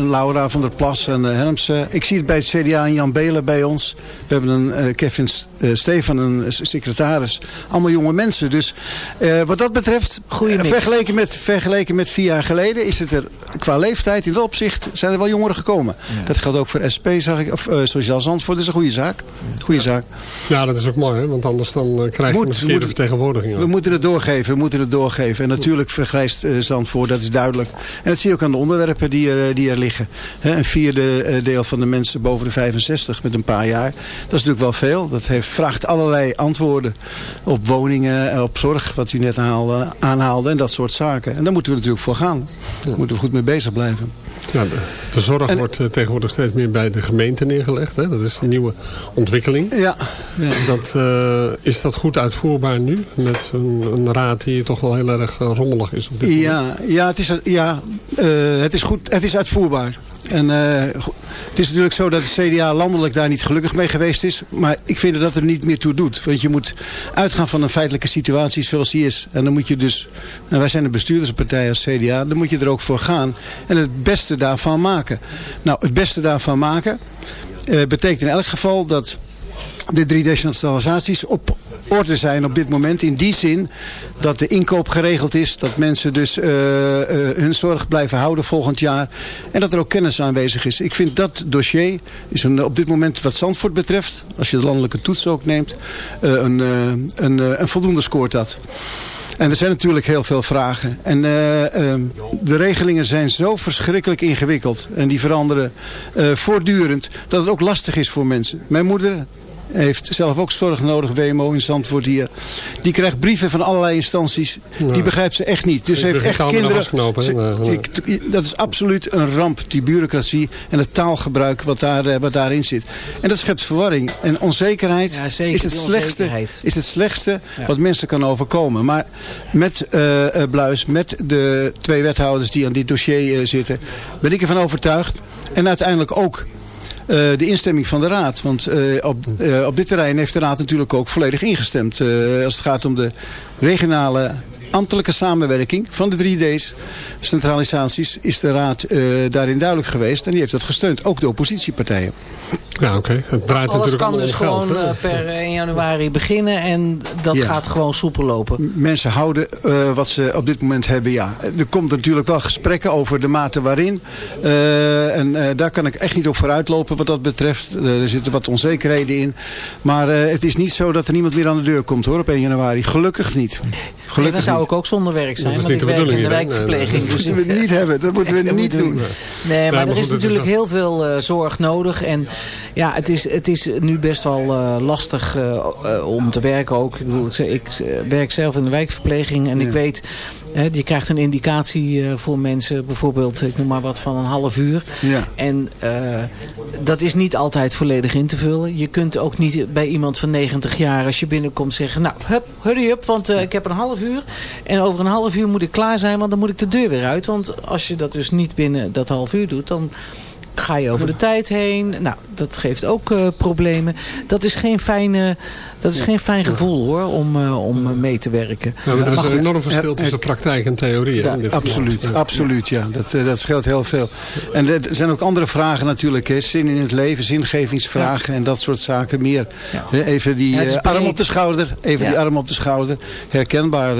Laura van der Plas en Helmsen. Ik zie het bij het CDA en Jan Belen bij ons. We hebben een Kevin eh, Stefan, een secretaris. Allemaal jonge mensen. Dus eh, wat dat betreft, eh, vergeleken, met, vergeleken met vier jaar geleden, is het er qua leeftijd in dat opzicht zijn er wel jongeren gekomen. Dat geldt ook voor SP, zag ik, of Sociaal Zandvoort. Dat is een goede zaak. Goede zaak. Ja, dat is ook mooi, hè? want anders dan krijg je Moet- een verkeerde vertegenwoordiging. We moeten het doorgeven, we moeten het doorgeven. En natuurlijk vergrijst Zandvoort, dat is duidelijk. En dat zie je ook aan de onderwerpen die er, die er liggen. Hè, een vierde deel van de mensen boven de 65 met een paar jaar. Dat is natuurlijk wel veel. Dat heeft, vraagt allerlei antwoorden op woningen, eh, op zorg, wat u net haalde, aanhaalde. En dat soort zaken. En daar moeten we natuurlijk voor gaan. Daar moeten we goed mee bezig blijven. Ja, de, de zorg wordt eh, tegenwoordig steeds meer bij de gemeente neergelegd. Hè? Dat is een nieuwe ontwikkeling. Ja. ja. Dat, eh, is dat goed uitvoerbaar nu? Met een, een raad die toch wel heel erg rommelig is op dit moment. Ja, ja, het, is, ja uh, het is goed. Het is uitvoerbaar. En uh, het is natuurlijk zo dat het CDA landelijk daar niet gelukkig mee geweest is. Maar ik vind dat er niet meer toe doet. Want je moet uitgaan van een feitelijke situatie zoals die is. En dan moet je dus, nou wij zijn een bestuurderspartij als CDA, dan moet je er ook voor gaan. En het beste daarvan maken. Nou, het beste daarvan maken uh, betekent in elk geval dat de drie decentralisaties op orde zijn op dit moment. In die zin dat de inkoop geregeld is. Dat mensen dus eh, eh, hun zorg blijven houden volgend jaar. En dat er ook kennis aanwezig is. Ik vind dat dossier is een, op dit moment wat Zandvoort betreft. Als je de landelijke toets ook neemt. eh, een, een, voldoende scoort dat. En er zijn natuurlijk heel veel vragen. En eh, ehm, de regelingen zijn zo verschrikkelijk ingewikkeld. En die veranderen voortdurend. Dat het ook lastig is voor mensen. Mijn moeder heeft zelf ook zorg nodig, WMO in Zandvoort hier. Die krijgt brieven van allerlei instanties. Die begrijpt ze echt niet. Dus ze heeft echt kinderen... Knopen, Ze- die- dat is absoluut een ramp, die bureaucratie en het taalgebruik wat, daar, eh, wat daarin zit. En dat schept verwarring. En onzekerheid Ja, zeker, is, het slechtste, onzekerheid. is het slechtste Ja. wat mensen kan overkomen. Maar met eh, eh, Bluis, met de twee wethouders die aan dit dossier eh, zitten, ben ik ervan overtuigd. En uiteindelijk ook eh, de instemming van de Raad. Want eh, op, eh, op dit terrein heeft de Raad natuurlijk ook volledig ingestemd. eh, als het gaat om de regionale ambtelijke samenwerking van de 3D's, centralisaties, is de Raad eh, daarin duidelijk geweest. En die heeft dat gesteund. Ook de oppositiepartijen. Ja, oké. Het draait Alles natuurlijk kan allemaal dus geld. gewoon hè? eh, per 1 januari beginnen en dat Ja. gaat gewoon soepel lopen. Mensen houden eh, wat ze op dit moment hebben, ja. Er komt natuurlijk wel gesprekken over de mate waarin. Eh, en eh, daar kan ik echt niet op vooruitlopen wat dat betreft. Eh, er zitten wat onzekerheden in. Maar eh, het is niet zo dat er niemand meer aan de deur komt hoor op 1 januari. Gelukkig niet. Nee, Gelukkig dan zou ik ook zonder werk zijn, Dat is want niet ik de werk in de wijkverpleging. Nee, nee, dus dat moeten we niet hebben. Dat moeten we niet doen. Nee, maar maar er is goed, het is natuurlijk wel- heel veel eh, zorg nodig. En ja, het is, het is nu best wel eh, lastig eh, eh, om te werken ook. Ik, bedoel, ik, ik eh, werk zelf in de wijkverpleging en ik weet... je krijgt een indicatie eh, voor mensen, bijvoorbeeld, ik noem maar wat, van een half uur. Ja. En eh, dat is niet altijd volledig in te vullen. Je kunt ook niet bij iemand van 90 jaar, als je binnenkomt, zeggen... Nou, hup, hurry up, want eh, ik heb een half uur. En over een half uur moet ik klaar zijn, want dan moet ik de deur weer uit. Want als je dat dus niet binnen dat half uur doet, dan ga je over de tijd heen. Nou, dat geeft ook problemen. Dat is geen fijne... Dat is geen fijn gevoel hoor, om, eh, om mee te werken. Ja, maar er is Maar een enorm verschil er- tussen praktijk en theorie. in dit absoluut, geval. absoluut, ja. Dat, eh, dat scheelt heel veel. En er zijn ook andere vragen natuurlijk. Hè. Zin in het leven, zingevingsvragen en dat soort zaken meer. Even die eh, arm op de schouder. Even Ja. die arm op de schouder. Herkenbaar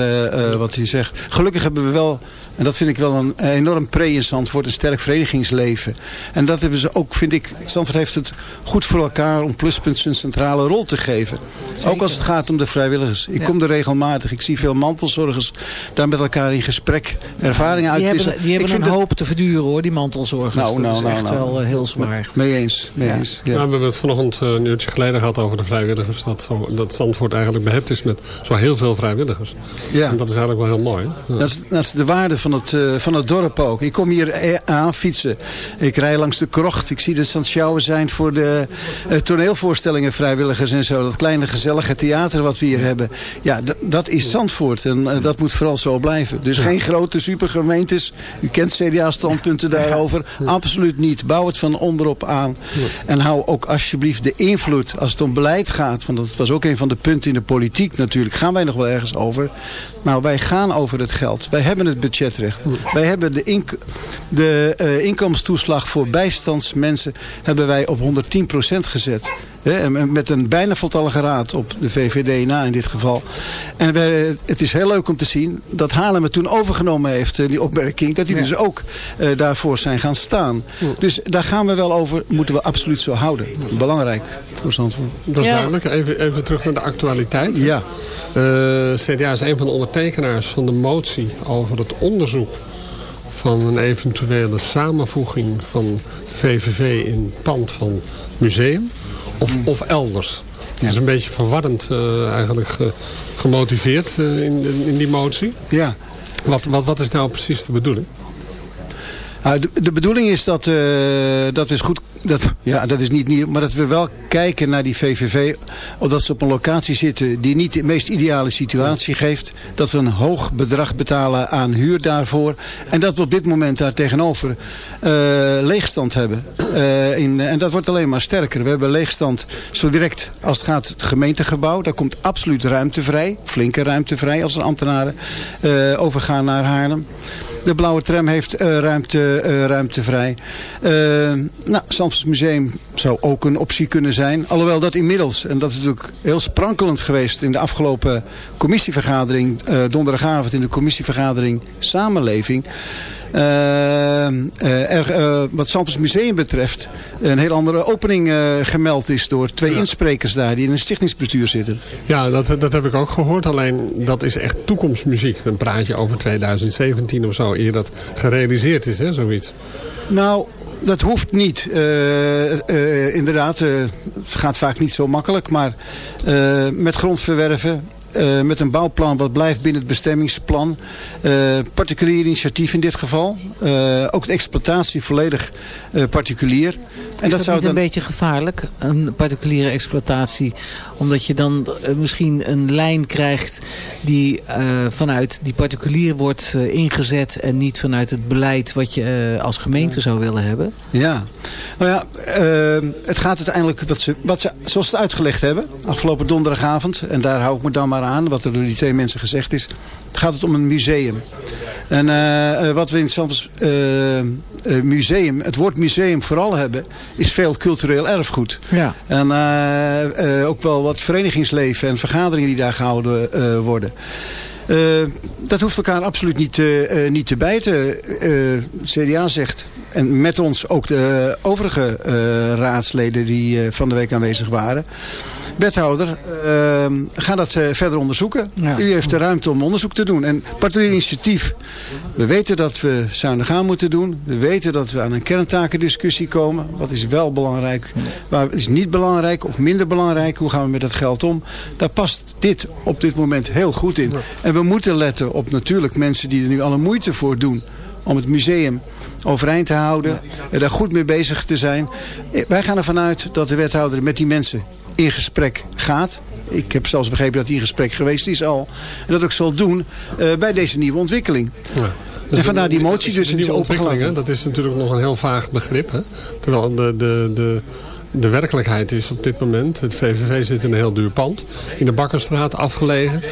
wat u zegt. Gelukkig hebben we wel, en dat vind ik wel een enorm pre in Zandvoort, een sterk verenigingsleven. En dat hebben ze ook, vind ik, Zandvoort heeft het goed voor elkaar om pluspunt zijn centrale rol te geven. Ook als het gaat om de vrijwilligers. Ik Ja. kom er regelmatig. Ik zie veel mantelzorgers daar met elkaar in gesprek. Ervaringen die uitwisselen. hebben, die hebben Ik een vind dat- hoop te verduren hoor, die mantelzorgers. Nou, dat nou, is nou, echt nou. wel eh, heel zwaar. Mee eens. Mee Ja. eens Nou, ja. we hebben het vanochtend eh, een uurtje geleden gehad over de vrijwilligers. Dat, zo, dat Zandvoort eigenlijk behept is met zo heel veel vrijwilligers. Ja. En dat is eigenlijk wel heel mooi. Dat is, dat is de waarde van het, eh, van het dorp ook. Ik kom hier aan fietsen. Ik rij langs de krocht. Ik zie dat het sjouwen zijn voor de toneelvoorstellingen, vrijwilligers en zo. Dat kleine gezellige theater wat we hier hebben. Ja, dat is Zandvoort. En eh, dat moet vooral zo blijven. Dus geen grote supergemeentes. U kent CDA-standpunten daarover. Absoluut niet. Bouw het van onderop aan. En hou ook alsjeblieft de invloed als het om beleid gaat. Want dat was ook een van de punten in de politiek natuurlijk. Gaan wij nog wel ergens over. Nou, wij gaan over het geld. Wij hebben het budgetrecht. Wij hebben de, ink de eh, inkomenstoeslag voor bijstandsmensen hebben wij op 110% gezet. Hè, met een bijna voltallige raad op de VVD na in dit geval. En wij, het is heel leuk om te zien dat Haarlem het toen overgenomen heeft, eh, die opmerking. Dat die dus ook eh, daarvoor zijn gaan staan. Dus daar gaan we wel over, moeten we absoluut zo houden. Belangrijk voor Zandvoort. Dat is duidelijk. Even, even terug naar de actualiteit. Ja. Eh, CDA is een van de ondertekenaars van de motie over het onderzoek van een eventuele samenvoeging van VVV in het pand van het museum of, of elders. Het is een beetje verwarrend eh, eigenlijk ge- gemotiveerd eh, in, in die motie. Ja. Wat, wat, wat is nou precies de bedoeling? Nou, de, de bedoeling is dat, eh, dat we goed... Dat, ja, dat is niet nieuw. Maar dat we wel kijken naar die VVV. Omdat ze op een locatie zitten die niet de meest ideale situatie geeft. Dat we een hoog bedrag betalen aan huur daarvoor. En dat we op dit moment daar tegenover eh, leegstand hebben. Eh, in, en dat wordt alleen maar sterker. We hebben leegstand zo direct als het gaat het gemeentegebouw. Daar komt absoluut ruimte vrij. Flinke ruimte vrij als de ambtenaren overgaan naar Haarlem. De Blauwe Tram heeft eh, ruimte, eh, ruimte vrij. Eh nou, Zandvoort Museum zou ook een optie kunnen zijn. Alhoewel dat inmiddels, en dat is natuurlijk heel sprankelend geweest in de afgelopen commissievergadering, eh, donderdagavond in de commissievergadering Samenleving. eh, eh, er, wat Santos Museum betreft, een heel andere opening gemeld is door twee insprekers daar die in een stichtingsbestuur zitten. Ja, dat, dat heb ik ook gehoord. Alleen dat is echt toekomstmuziek. Dan praat je over 2017 of zo, eer dat gerealiseerd is, hè, zoiets. Nou, dat hoeft niet. Eh, eh, inderdaad, eh, het gaat vaak niet zo makkelijk. Maar met grondverwerven, eh, met een bouwplan wat blijft binnen het bestemmingsplan. eh, particulier initiatief in dit geval. Eh, ook de exploitatie volledig particulier. En is dat, zou niet een beetje gevaarlijk, een particuliere exploitatie? Omdat je dan misschien een lijn krijgt die vanuit die particulier wordt ingezet... en niet vanuit het beleid wat je als gemeente zou willen hebben? Ja, nou ja, het gaat uiteindelijk, wat ze, wat ze, zoals ze het uitgelegd hebben, afgelopen donderdagavond, en daar hou ik me dan maar aan, wat er door die twee mensen gezegd is, gaat het om een museum. En eh, eh, wat we in het eh, museum, het woord museum vooral hebben, is veel cultureel erfgoed. Ja. En ook wel wat verenigingsleven en vergaderingen die daar gehouden eh, worden. Dat hoeft elkaar absoluut niet, niet te bijten. CDA zegt, en met ons ook de overige raadsleden die van de week aanwezig waren. Wethouder, eh, ga dat eh, verder onderzoeken. U heeft de ruimte om onderzoek te doen. En particulier initiatief. We weten dat we zuinig aan moeten doen. We weten dat we aan een kerntakendiscussie komen. Wat is wel belangrijk? Wat is niet belangrijk of minder belangrijk? Hoe gaan we met dat geld om? Daar past dit op dit moment heel goed in. En we moeten letten op natuurlijk mensen die er nu alle moeite voor doen om het museum overeind te houden. En daar goed mee bezig te zijn. Eh, Wij gaan ervan uit dat de wethouder met die mensen in gesprek gaat. Ik heb zelfs begrepen dat hij in gesprek geweest is al. En dat ook zal doen eh, bij deze nieuwe ontwikkeling. en vandaar die motie dus ontwikkelingen, opengelaten. dat is natuurlijk nog een heel vaag begrip. Hè? Terwijl de, de, de, de werkelijkheid is op dit moment... het VVV zit in een heel duur pand. In de Bakkerstraat, afgelegen.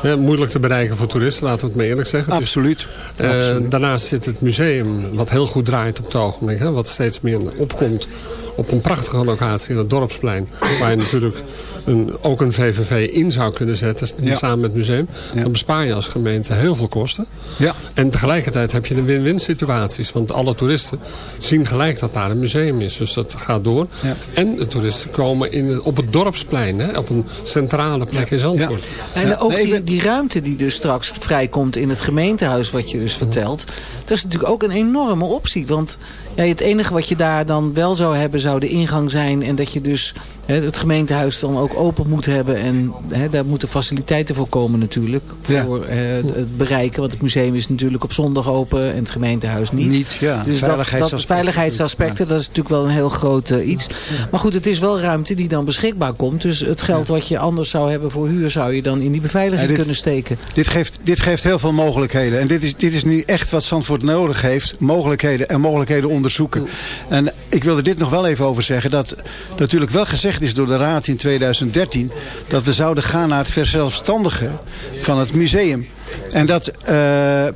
Hè, moeilijk te bereiken voor toeristen, laten we het maar eerlijk zeggen. Het is- Absoluut. eh, Absoluut. Daarnaast zit het museum, wat heel goed draait op het ogenblik. Hè, wat steeds meer opkomt op een prachtige locatie in het Dorpsplein. Waar je natuurlijk een, ook een VVV in zou kunnen zetten, Ja. samen met het museum. Dan bespaar je als gemeente heel veel kosten. Ja. En tegelijkertijd heb je de win-win situaties. Want alle toeristen zien gelijk dat daar een museum is. Dus dat gaat door. Ja. En de toeristen komen in, op het dorpsplein. Hè, op een centrale plek in Zandvoort. En ook die, die ruimte die dus straks vrijkomt in het gemeentehuis, wat je dus vertelt. Dat is natuurlijk ook een enorme optie. Want ja, het enige wat je daar dan wel zou hebben, zou de ingang zijn. En dat je dus het gemeentehuis dan ook open moet hebben. En hè, daar moeten faciliteiten voor komen natuurlijk. Ja. Voor eh, het- bereiken. Want het museum is natuurlijk op zondag open en het gemeentehuis niet. Niet, ja. Dus dat, dat Veiligheidsaspecten. veiligheidsaspecten, dat is natuurlijk wel een heel groot eh, iets. Maar goed, het is wel ruimte die dan beschikbaar komt. Dus het geld wat je anders zou hebben voor huur... zou je dan in die beveiliging dit- kunnen steken. Dit geeft, dit geeft heel veel mogelijkheden. En dit is, dit is nu echt wat Zandvoort nodig heeft. Mogelijkheden en mogelijkheden onderzoeken. En ik wil er dit nog wel even over zeggen. Dat natuurlijk wel gezegd is door de Raad in 2013... dat we zouden gaan naar het verzelfstandigen van het museum. En dat eh,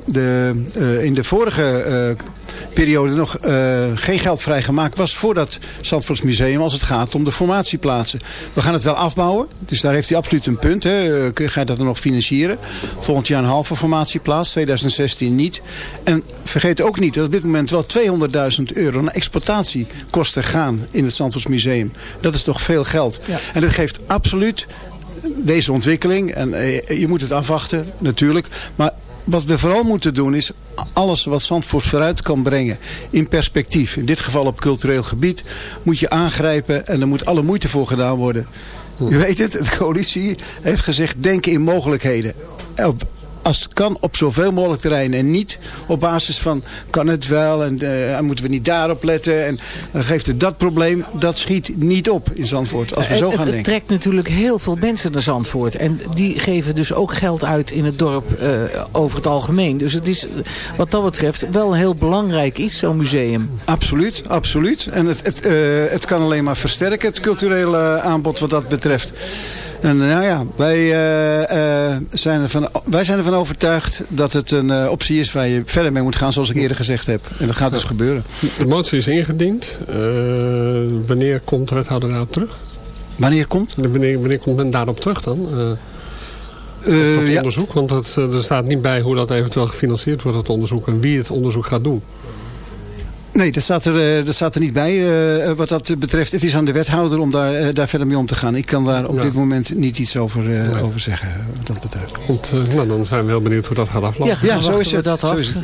de, eh, in de vorige eh, periode nog eh, geen geld vrijgemaakt was voor dat Zandvoorts Museum als het gaat om de formatieplaatsen. We gaan het wel afbouwen, dus daar heeft hij absoluut een punt. Hè. Eh, Ga je dat dan nog financieren? Volgend jaar een halve formatieplaats, 2016 niet. En vergeet ook niet dat op dit moment wel 200.000 euro naar exploitatiekosten gaan in het Zandvoorts Museum. Dat is toch veel geld. En dat geeft absoluut deze ontwikkeling. En eh, je moet het afwachten, natuurlijk. Maar wat we vooral moeten doen is alles wat Zandvoort vooruit kan brengen in perspectief. In dit geval op cultureel gebied moet je aangrijpen en er moet alle moeite voor gedaan worden. U weet het, de coalitie heeft gezegd denken in mogelijkheden. Op, als het kan op zoveel mogelijk terreinen. En niet op basis van kan het wel en eh, moeten we niet daarop letten. En dan geeft het dat probleem. Dat schiet niet op in Zandvoort als we Het- zo het, gaan het denken. trekt natuurlijk heel veel mensen naar Zandvoort. En die geven dus ook geld uit in het dorp eh, over het algemeen. Dus het is wat dat betreft wel een heel belangrijk iets, zo'n museum. Absoluut, absoluut. En het, het, eh, het kan alleen maar versterken, het culturele aanbod wat dat betreft. En nou ja, wij, eh, eh, zijn ervan, wij zijn ervan overtuigd dat het een eh, optie is waar je verder mee moet gaan, zoals ik eerder gezegd heb. En dat gaat dus gebeuren. De motie is ingediend. Eh, wanneer komt de wethouder daarop terug? Wanneer komt? Wanneer, wanneer komt men daarop terug dan? Eh, op dat ja. onderzoek? Want het, eh, er staat niet bij hoe dat eventueel gefinancierd wordt, het onderzoek. En wie het onderzoek gaat doen. Nee, dat staat er, eh, dat staat er niet bij eh, wat dat betreft. Het is aan de wethouder om daar, eh, daar verder mee om te gaan. Ik kan daar op Ja. dit moment niet iets over, eh, over zeggen wat dat betreft. Want, eh, nou, dan zijn we heel benieuwd hoe dat gaat aflopen. Ja, dat Zo af. is het.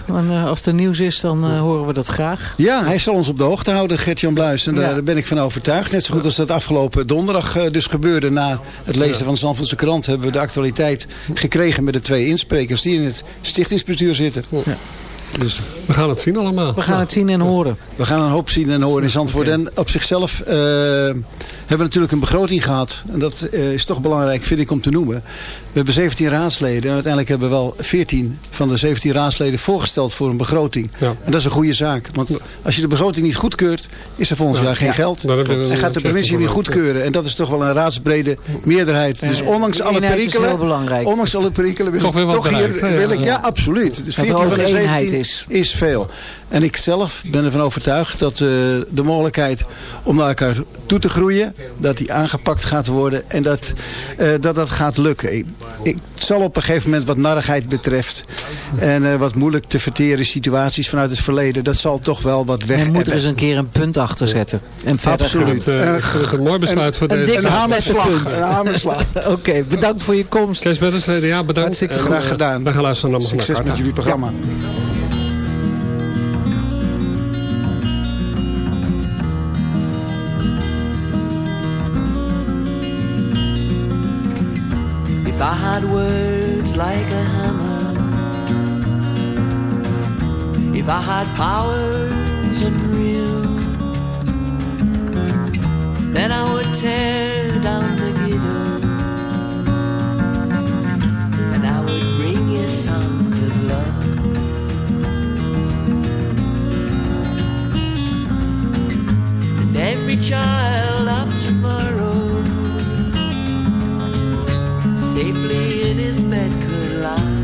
En, eh, als er nieuws is, dan eh, horen we dat graag. Ja, hij zal ons op de hoogte houden, Gert-Jan Bluis. En Ja. daar ben ik van overtuigd. Net zo goed als dat afgelopen donderdag eh, dus gebeurde. Na het lezen van de Zandvoortse krant hebben we de actualiteit gekregen met de twee insprekers die in het stichtingsbestuur zitten. Dus We gaan het zien allemaal. We gaan het zien en horen. we gaan een hoop zien en horen in Zandvoort. En op zichzelf eh, hebben we natuurlijk een begroting gehad. En dat eh, is toch belangrijk, vind ik, om te noemen. We hebben 17 raadsleden. En uiteindelijk hebben we wel 14 van de 17 raadsleden voorgesteld voor een begroting. Ja. En dat is een goede zaak. Want als je de begroting niet goedkeurt, is er volgend Ja. jaar geen Ja. geld. Dan hebben we En gaat de provincie niet goedkeuren. En dat is toch wel een raadsbrede meerderheid. Dus ondanks alle perikelen... heel belangrijk. Ondanks alle perikelen wil Toch ik weer wat toch hier... Wil ik, Ja. ja, absoluut. Dus Dat er 14 ook van de eenheid 17 is. is veel. En ik zelf ben ervan overtuigd dat eh, de mogelijkheid om naar elkaar toe te groeien, dat die aangepakt gaat worden en dat eh, dat, dat gaat lukken. Ik, zal op een gegeven moment wat narigheid betreft en eh, wat moeilijk te verteren situaties vanuit het verleden, dat zal toch wel wat weg Men moet er eens een keer een punt achter zetten. En verder Absoluut. een mooi besluit voor deze... dikke Een hamerslag. Een hamerslag. Oké, bedankt voor je komst. Kees CDA, bedankt. Hartstikke graag gedaan. We gaan luisteren naar Succes met jullie programma. Like a hammer, if I had powers unreal, then I would tear down the gibbet and I would bring you songs of love. And every child of tomorrow safely in his bed lie.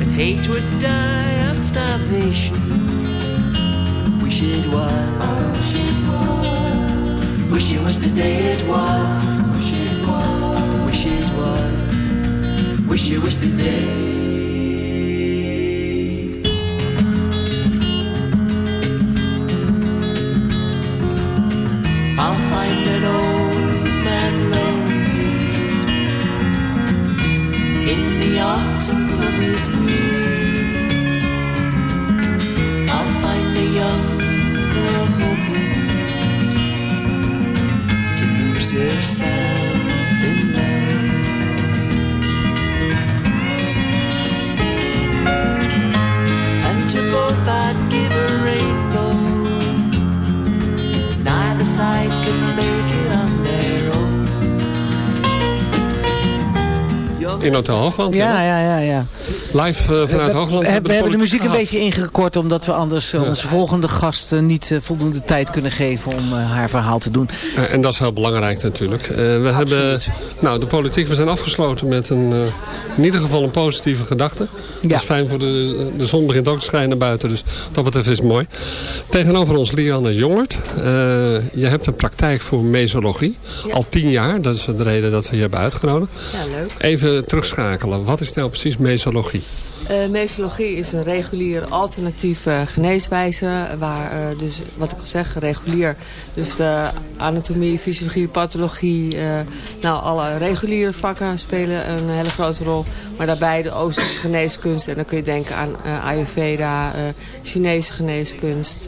And hate would die of starvation. Wish it was. Wish it was today it was. Wish it was. Wish it was today. Hoogland. Ja, ja, ja, ja. Live eh, vanuit we, Hoogland. we, we hebben de politiek muziek een beetje ingekort, omdat we anders eh, Ja. onze volgende gast niet eh, voldoende tijd kunnen geven om eh, haar verhaal te doen. En dat is heel belangrijk natuurlijk. Eh, we hebben nou, de politiek, we zijn afgesloten met een, eh, in ieder geval een positieve gedachte. Dat is fijn voor de, de zon begint ook te schijnen buiten, dus wat dat betreft is het mooi. Tegenover ons Lianne Jongert. Eh, je hebt een praktijk voor mesologie, al tien jaar. Dat is de reden dat we je hebben uitgenodigd. Ja, leuk. Even terugschakelen, wat is nou precies mesologie? Eh mesologie is een regulier alternatieve geneeswijze. Waar eh, dus, wat ik al zeg, regulier. Dus de anatomie, fysiologie, pathologie. eh, nou, alle reguliere vakken spelen een hele grote rol. Maar daarbij de Oosterse geneeskunst. En dan kun je denken aan Ayurveda, Chinese geneeskunst.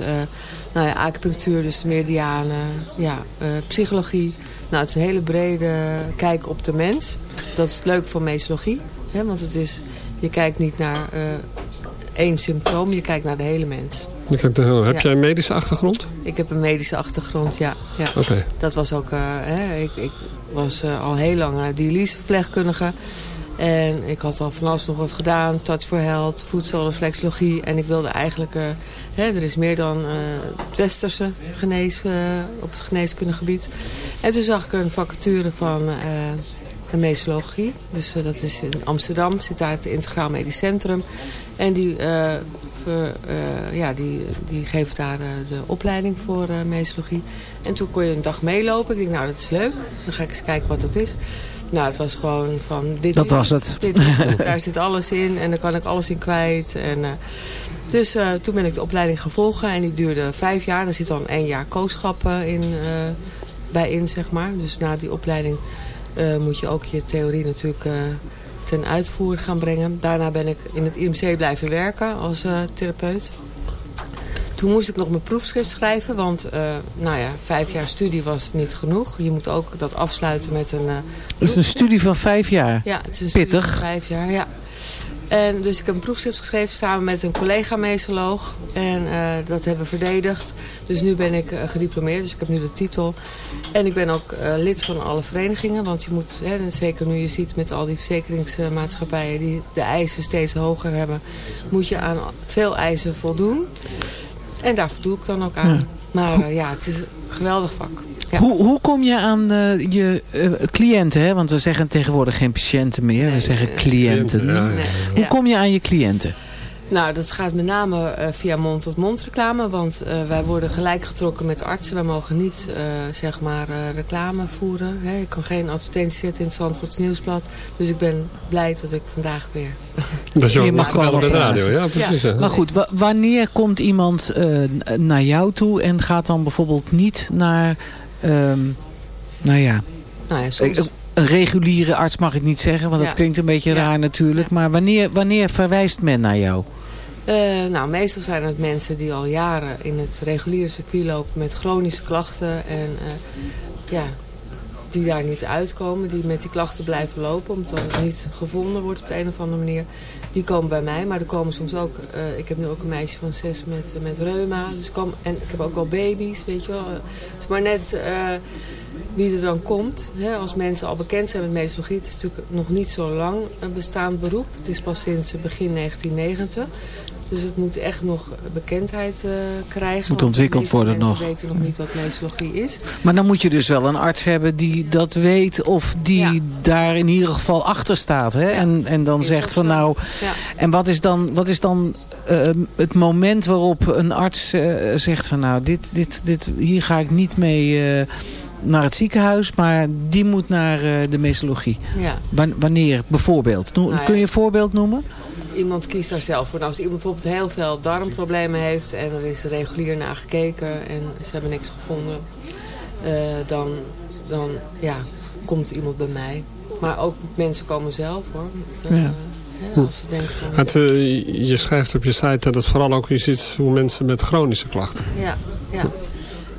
nou ja, acupunctuur, dus de meridianen. Ja, psychologie. Nou, het is een hele brede kijk op de mens. Dat is leuk voor mesologie. Want het is, je kijkt niet naar eh, één symptoom, je kijkt naar de hele mens. Heb, de- heb Ja. jij een medische achtergrond? Ik heb een medische achtergrond, ja. ja. Oké. Dat was ook, eh, hè, ik, ik was eh, al heel lang dialyseverpleegkundige. En ik had al van alles nog wat gedaan. Touch for Health, voedselreflexologie. En ik wilde eigenlijk... hè, er is meer dan het westerse genees, op het geneeskundegebied. En toen zag ik een vacature van... de mesologie. Dus eh, dat is in Amsterdam, zit daar het Integraal Medisch Centrum. En die, eh, ver- eh, ja, die, die geeft daar de opleiding voor mesologie. En toen kon je een dag meelopen. Ik dacht, nou dat is leuk. Dan ga ik eens kijken wat het is. Nou, het was gewoon van... Dit Dat is was het. Dit is het. Daar zit alles in en daar kan ik alles in kwijt. En, dus toen ben ik de opleiding gaan volgen. En die duurde vijf jaar. Daar zit dan één jaar kooschap eh, in, bij in, zeg maar. Dus na die opleiding eh, moet je ook je theorie natuurlijk eh, ten uitvoer gaan brengen. Daarna ben ik in het IMC blijven werken als eh, therapeut. Toen moest ik nog mijn proefschrift schrijven, want nou ja, vijf jaar studie was niet genoeg. Je moet ook dat afsluiten met een... Dat is een studie van vijf jaar. ja, het is een studie Pittig. van vijf jaar, ja. En dus ik heb een proefschrift geschreven samen met een collega-mesoloog. En eh, dat hebben we verdedigd. Dus nu ben ik eh, gediplomeerd, dus ik heb nu de titel. En ik ben ook eh, lid van alle verenigingen. Want je moet, hè, en zeker nu je ziet met al die verzekeringsmaatschappijen... die de eisen steeds hoger hebben... moet je aan veel eisen voldoen. En daar voldoe ik dan ook aan. Ja. Maar ja, het is een geweldig vak. Ja. Hoe, hoe kom je aan eh, je eh, cliënten? Hè? Want we zeggen tegenwoordig geen patiënten meer. we zeggen cliënten. ja. Hoe Ja. kom je aan je cliënten? Nou, dat gaat met name eh, via mond-tot-mond reclame. Want eh, wij worden gelijk getrokken met artsen. Wij mogen niet, eh, zeg maar, eh, reclame voeren. Hè. Ik kan geen advertentie zetten in het Zandvoorts Nieuwsblad. Dus ik ben blij dat ik vandaag weer... Dat je mag vertellen op de gewoon radio. Ja, precies. ja. Maar goed, wa- wanneer komt iemand eh, naar jou toe en gaat dan bijvoorbeeld niet naar, ehm, nou ja, Nou ja, soms... een- reguliere arts mag ik niet zeggen, want Ja. dat klinkt een beetje Ja. raar natuurlijk. Maar wanneer, wanneer verwijst men naar jou? Eh, nou, meestal zijn het mensen die al jaren in het reguliere circuit lopen met chronische klachten. En eh, ja, die daar niet uitkomen, die met die klachten blijven lopen. Omdat het niet gevonden wordt op de een of andere manier. Die komen bij mij, maar er komen soms ook... eh, ik heb nu ook een meisje van zes met, met reuma. Dus kom, en ik heb ook wel baby's, weet je wel. Het is maar net eh, wie er dan komt. Hè, als mensen al bekend zijn met mesologie. Het is natuurlijk nog niet zo lang een bestaand beroep. Het is pas sinds begin 1990. Dus het moet echt nog bekendheid eh, krijgen. Moet want ontwikkeld worden nog. weten nog niet wat mesologie is. Maar dan moet je dus wel een arts hebben die dat weet of die daar in ieder geval achter staat. Hè? En, en dan Is zegt van zo? nou... Ja. En wat is dan, wat is dan eh, het moment waarop een arts eh, zegt van nou, dit, dit, dit, hier ga ik niet mee eh, naar het ziekenhuis, maar die moet naar de mesologie. Ja. Wan- wanneer bijvoorbeeld? Nou ja. Kun je een voorbeeld noemen? Iemand kiest daar zelf voor. Nou, als iemand bijvoorbeeld heel veel darmproblemen heeft en er is regulier naar gekeken en ze hebben niks gevonden, eh, dan, dan ja, komt iemand bij mij. Maar ook mensen komen zelf hoor. Eh, Ja. als ze denken van, Het, eh, je schrijft op je site dat het vooral ook is iets voor mensen met chronische klachten. Ja, ja.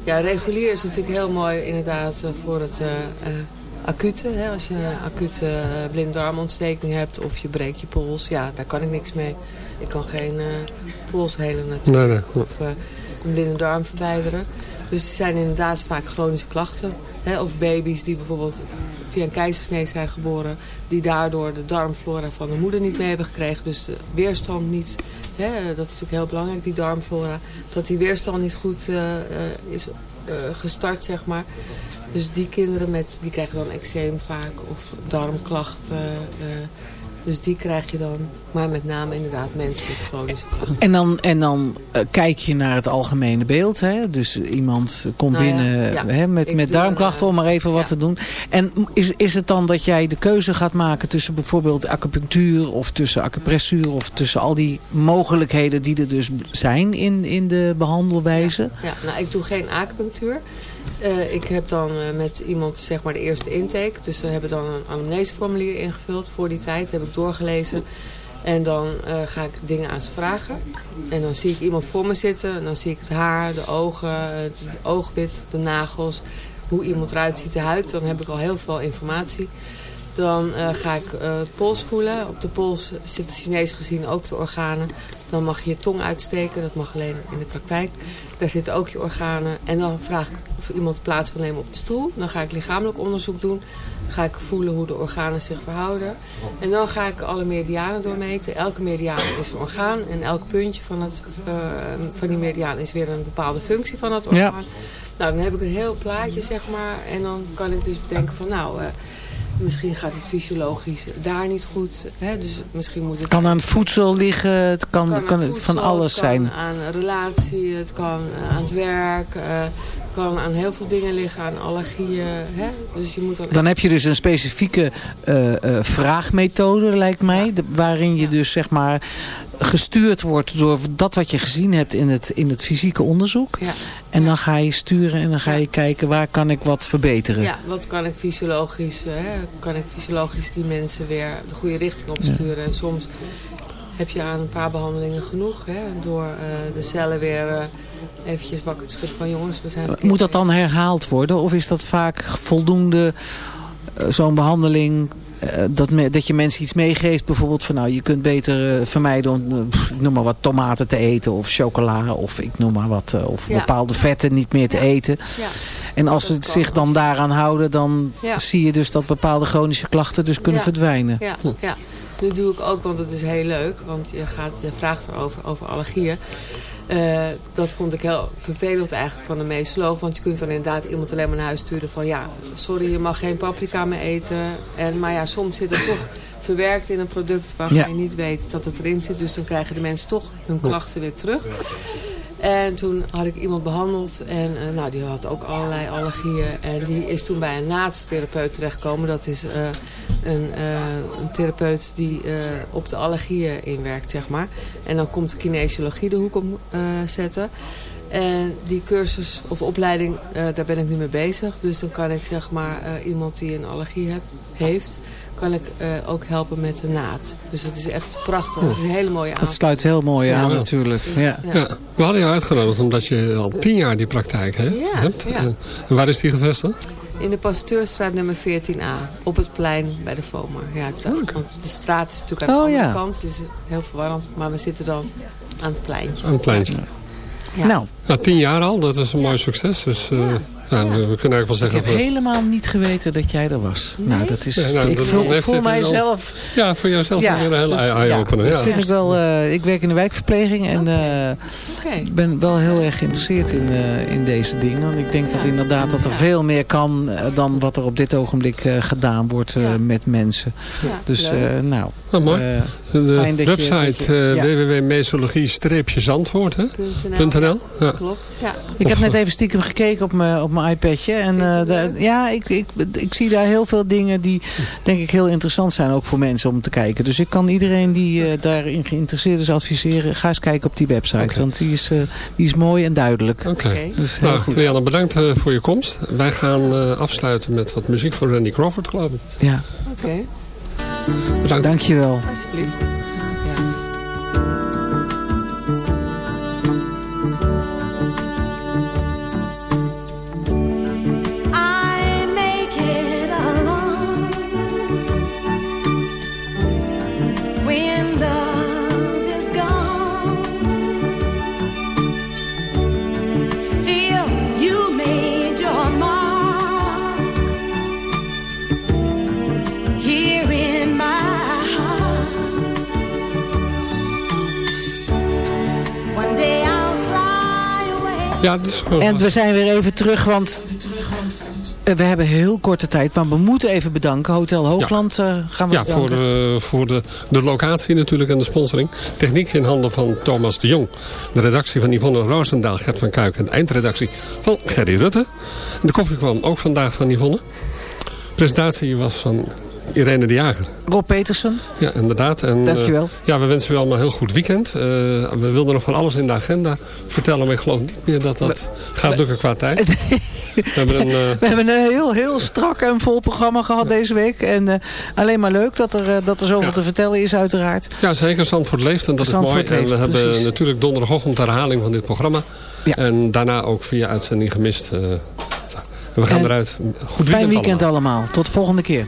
ja, regulier is natuurlijk heel mooi inderdaad voor het acute. Hè? Als je een acute uh, blinddarmontsteking hebt of je breekt je pols. Ja, daar kan ik niks mee. Ik kan geen eh pols helen natuurlijk. Nee, nee. Of eh, een blinde darm verwijderen. Dus die zijn inderdaad vaak chronische klachten. Hè? Of baby's die bijvoorbeeld via een keizersnee zijn geboren. Die daardoor de darmflora van de moeder niet mee hebben gekregen. Dus de weerstand niet... Hè? Dat is natuurlijk heel belangrijk, die darmflora. Dat die weerstand niet goed eh, eh, is eh, gestart, zeg maar. Dus die kinderen met, die krijgen dan eczeem vaak. Of darmklachten. eh, dus die krijg je dan. Maar met name inderdaad mensen met chronische klachten. En dan, en dan eh, kijk je naar het algemene beeld. Hè? Dus iemand komt Nou ja, binnen ja. Hè, met, Ik met darmklachten eh, om maar even wat te doen. En is, is het dan dat jij de keuze gaat maken tussen bijvoorbeeld acupunctuur of tussen acupressuur of tussen al die mogelijkheden die er dus zijn in, in de behandelwijze? Ja, nou, ik doe geen acupunctuur. Eh, ik heb dan eh, met iemand zeg maar de eerste intake. Dus we hebben dan een anamneseformulier ingevuld. Voor die tijd heb ik doorgelezen. En dan eh, ga ik dingen aan ze vragen. En dan zie ik iemand voor me zitten. En dan zie ik het haar, de ogen, het oogwit, de nagels. Hoe iemand eruit ziet, de huid. Dan heb ik al heel veel informatie. Dan ga ik eh, pols voelen. Op de pols zitten Chinees gezien ook de organen. Dan mag je je tong uitsteken, dat mag alleen in de praktijk. Daar zitten ook je organen. En dan vraag ik of iemand plaats wil nemen op de stoel. Dan ga ik lichamelijk onderzoek doen. Dan ga ik voelen hoe de organen zich verhouden. En dan ga ik alle meridianen doormeten. Elke meridiaan is een orgaan. En elk puntje van, het, eh, van die meridiaan is weer een bepaalde functie van dat orgaan. Ja. Nou, dan heb ik een heel plaatje, zeg maar. En dan kan ik dus bedenken van, nou... eh, Misschien gaat het fysiologisch daar niet goed. Hè? Dus misschien moet het... Kan aan het voedsel liggen, het kan, kan van alles het kan zijn. aan relatie, het kan aan het werk, eh, het kan aan heel veel dingen liggen, aan allergieën. Hè? Dus je moet dan, Dan heb je dus een specifieke eh, eh, vraagmethode, lijkt mij. de- waarin je dus zeg maar gestuurd wordt door dat wat je gezien hebt in het, in het fysieke onderzoek. Ja. En dan ga je sturen en dan ga je kijken waar kan ik wat verbeteren. Ja, wat kan ik fysiologisch, hè? kan ik fysiologisch die mensen weer de goede richting op sturen. En soms heb je aan een paar behandelingen genoeg, hè? door eh, de cellen weer eh, eventjes wakker te schudden van jongens, we zijn Moet dat dan herhaald worden of is dat vaak voldoende eh, zo'n behandeling eh, dat, me, dat je mensen iets meegeeft bijvoorbeeld van nou je kunt beter eh, vermijden om eh, pff, noem maar wat tomaten te eten of chocola of ik noem maar wat of Ja. bepaalde vetten niet meer te eten. Ja. En als ze zich dan daaraan houden dan Ja. zie je dus dat bepaalde chronische klachten dus kunnen Ja. verdwijnen. Ja, ja. Nu doe ik ook, want het is heel leuk. Want je, gaat, je vraagt erover over allergieën. Eh, dat vond ik heel vervelend eigenlijk van de meesloog. Want je kunt dan inderdaad iemand alleen maar naar huis sturen van... ja, sorry, je mag geen paprika meer eten. En, maar ja, soms zit het toch verwerkt in een product waarvan Ja. je niet weet dat het erin zit. Dus dan krijgen de mensen toch hun klachten weer terug. En toen had ik iemand behandeld en eh, nou, die had ook allerlei allergieën. En die is toen bij een naadstherapeut terechtgekomen. Dat is eh, een, eh, een therapeut die op de allergieën inwerkt, zeg maar. En dan komt de kinesiologie de hoek om zetten. En die cursus of opleiding, daar ben ik nu mee bezig. Dus dan kan ik zeg maar iemand die een allergie heeft, kan ik eh, ook helpen met de naad. Dus dat is echt prachtig. Dat is een hele mooie Dat aanpak. sluit heel mooi aan Ja. natuurlijk. Ja. Ja. we hadden jou uitgenodigd omdat je al tien jaar die praktijk hè, Ja, hebt. ja. En waar is die gevestigd? In de Pasteurstraat nummer 14a. Op het plein bij de FOMA. Ja, het is, want de straat is natuurlijk aan de Oh, andere ja. kant. Het is heel verwarrend. Maar we zitten dan aan het pleintje. Aan het pleintje. Ja. Nou, Ja, tien jaar al, dat is een mooi succes. Dus eh, ja, we, we kunnen eigenlijk wel ik zeggen... heb we- helemaal niet geweten dat jij er was. Nou, dat is, Ja, nou, ik dat- voel, voel mijzelf Ja, voor jouzelf Ja, weer een hele eye-opener. ja, Ja, ik vind ik wel. eh, ik werk in de wijkverpleging en eh, Oké. ben wel heel erg geïnteresseerd in, eh, in deze dingen. Want ik denk dat inderdaad dat er veel meer kan eh, dan wat er op dit ogenblik eh, gedaan wordt eh, met mensen. Ja, dus eh, nou. Ah, mooi. eh, De website dat je- eh ja. www.mesologie-zandvoort. hè? .nl. .nl, Ja. Klopt, ja. Ik heb net even stiekem gekeken op mijn, mijn iPadje. En eh, ja, ik, ik, ik zie daar heel veel dingen die denk ik heel interessant zijn. Ook voor mensen om te kijken. Dus ik kan iedereen die eh, daarin geïnteresseerd is adviseren. Ga eens kijken op die website. Want die is, eh, die is mooi en duidelijk. Oké. Dus Nou, goed. Lianne, bedankt eh, voor je komst. Wij gaan eh, afsluiten met wat muziek van Randy Crawford, geloof ik. Ja, Oké, Bedankt. dankjewel. alsjeblieft. I Ja, het is gewoon... En we zijn weer even terug, want eh, we hebben heel korte tijd. Maar we moeten even bedanken. Hotel Hoogland eh, gaan we Ja, voor, bedanken. eh, voor de, de locatie natuurlijk en de sponsoring. Techniek in handen van Thomas de Jong. De redactie van Yvonne Roosendaal, Gert van Kuik. En de eindredactie van Gerry Rutte. En de koffie kwam ook vandaag van Yvonne. De presentatie was van Irene de Jager. Rob Petersen. Ja, inderdaad. En, Dankjewel. eh, ja, we wensen u allemaal een heel goed weekend. Eh, we wilden nog van alles in de agenda vertellen. Maar ik geloof niet meer dat dat gaat lukken qua tijd. We hebben een... eh, We hebben een heel, heel strak en vol programma gehad deze week. En alleen maar leuk dat er, dat er zoveel te vertellen is uiteraard. Ja, zeker. Zandvoort leeft en dat Zandvoort is mooi. leeft, en we hebben natuurlijk donderdagochtend herhaling van dit programma. En daarna ook via uitzending gemist. We gaan eruit. Goed weekend, Fijn weekend allemaal. allemaal. Tot de volgende keer.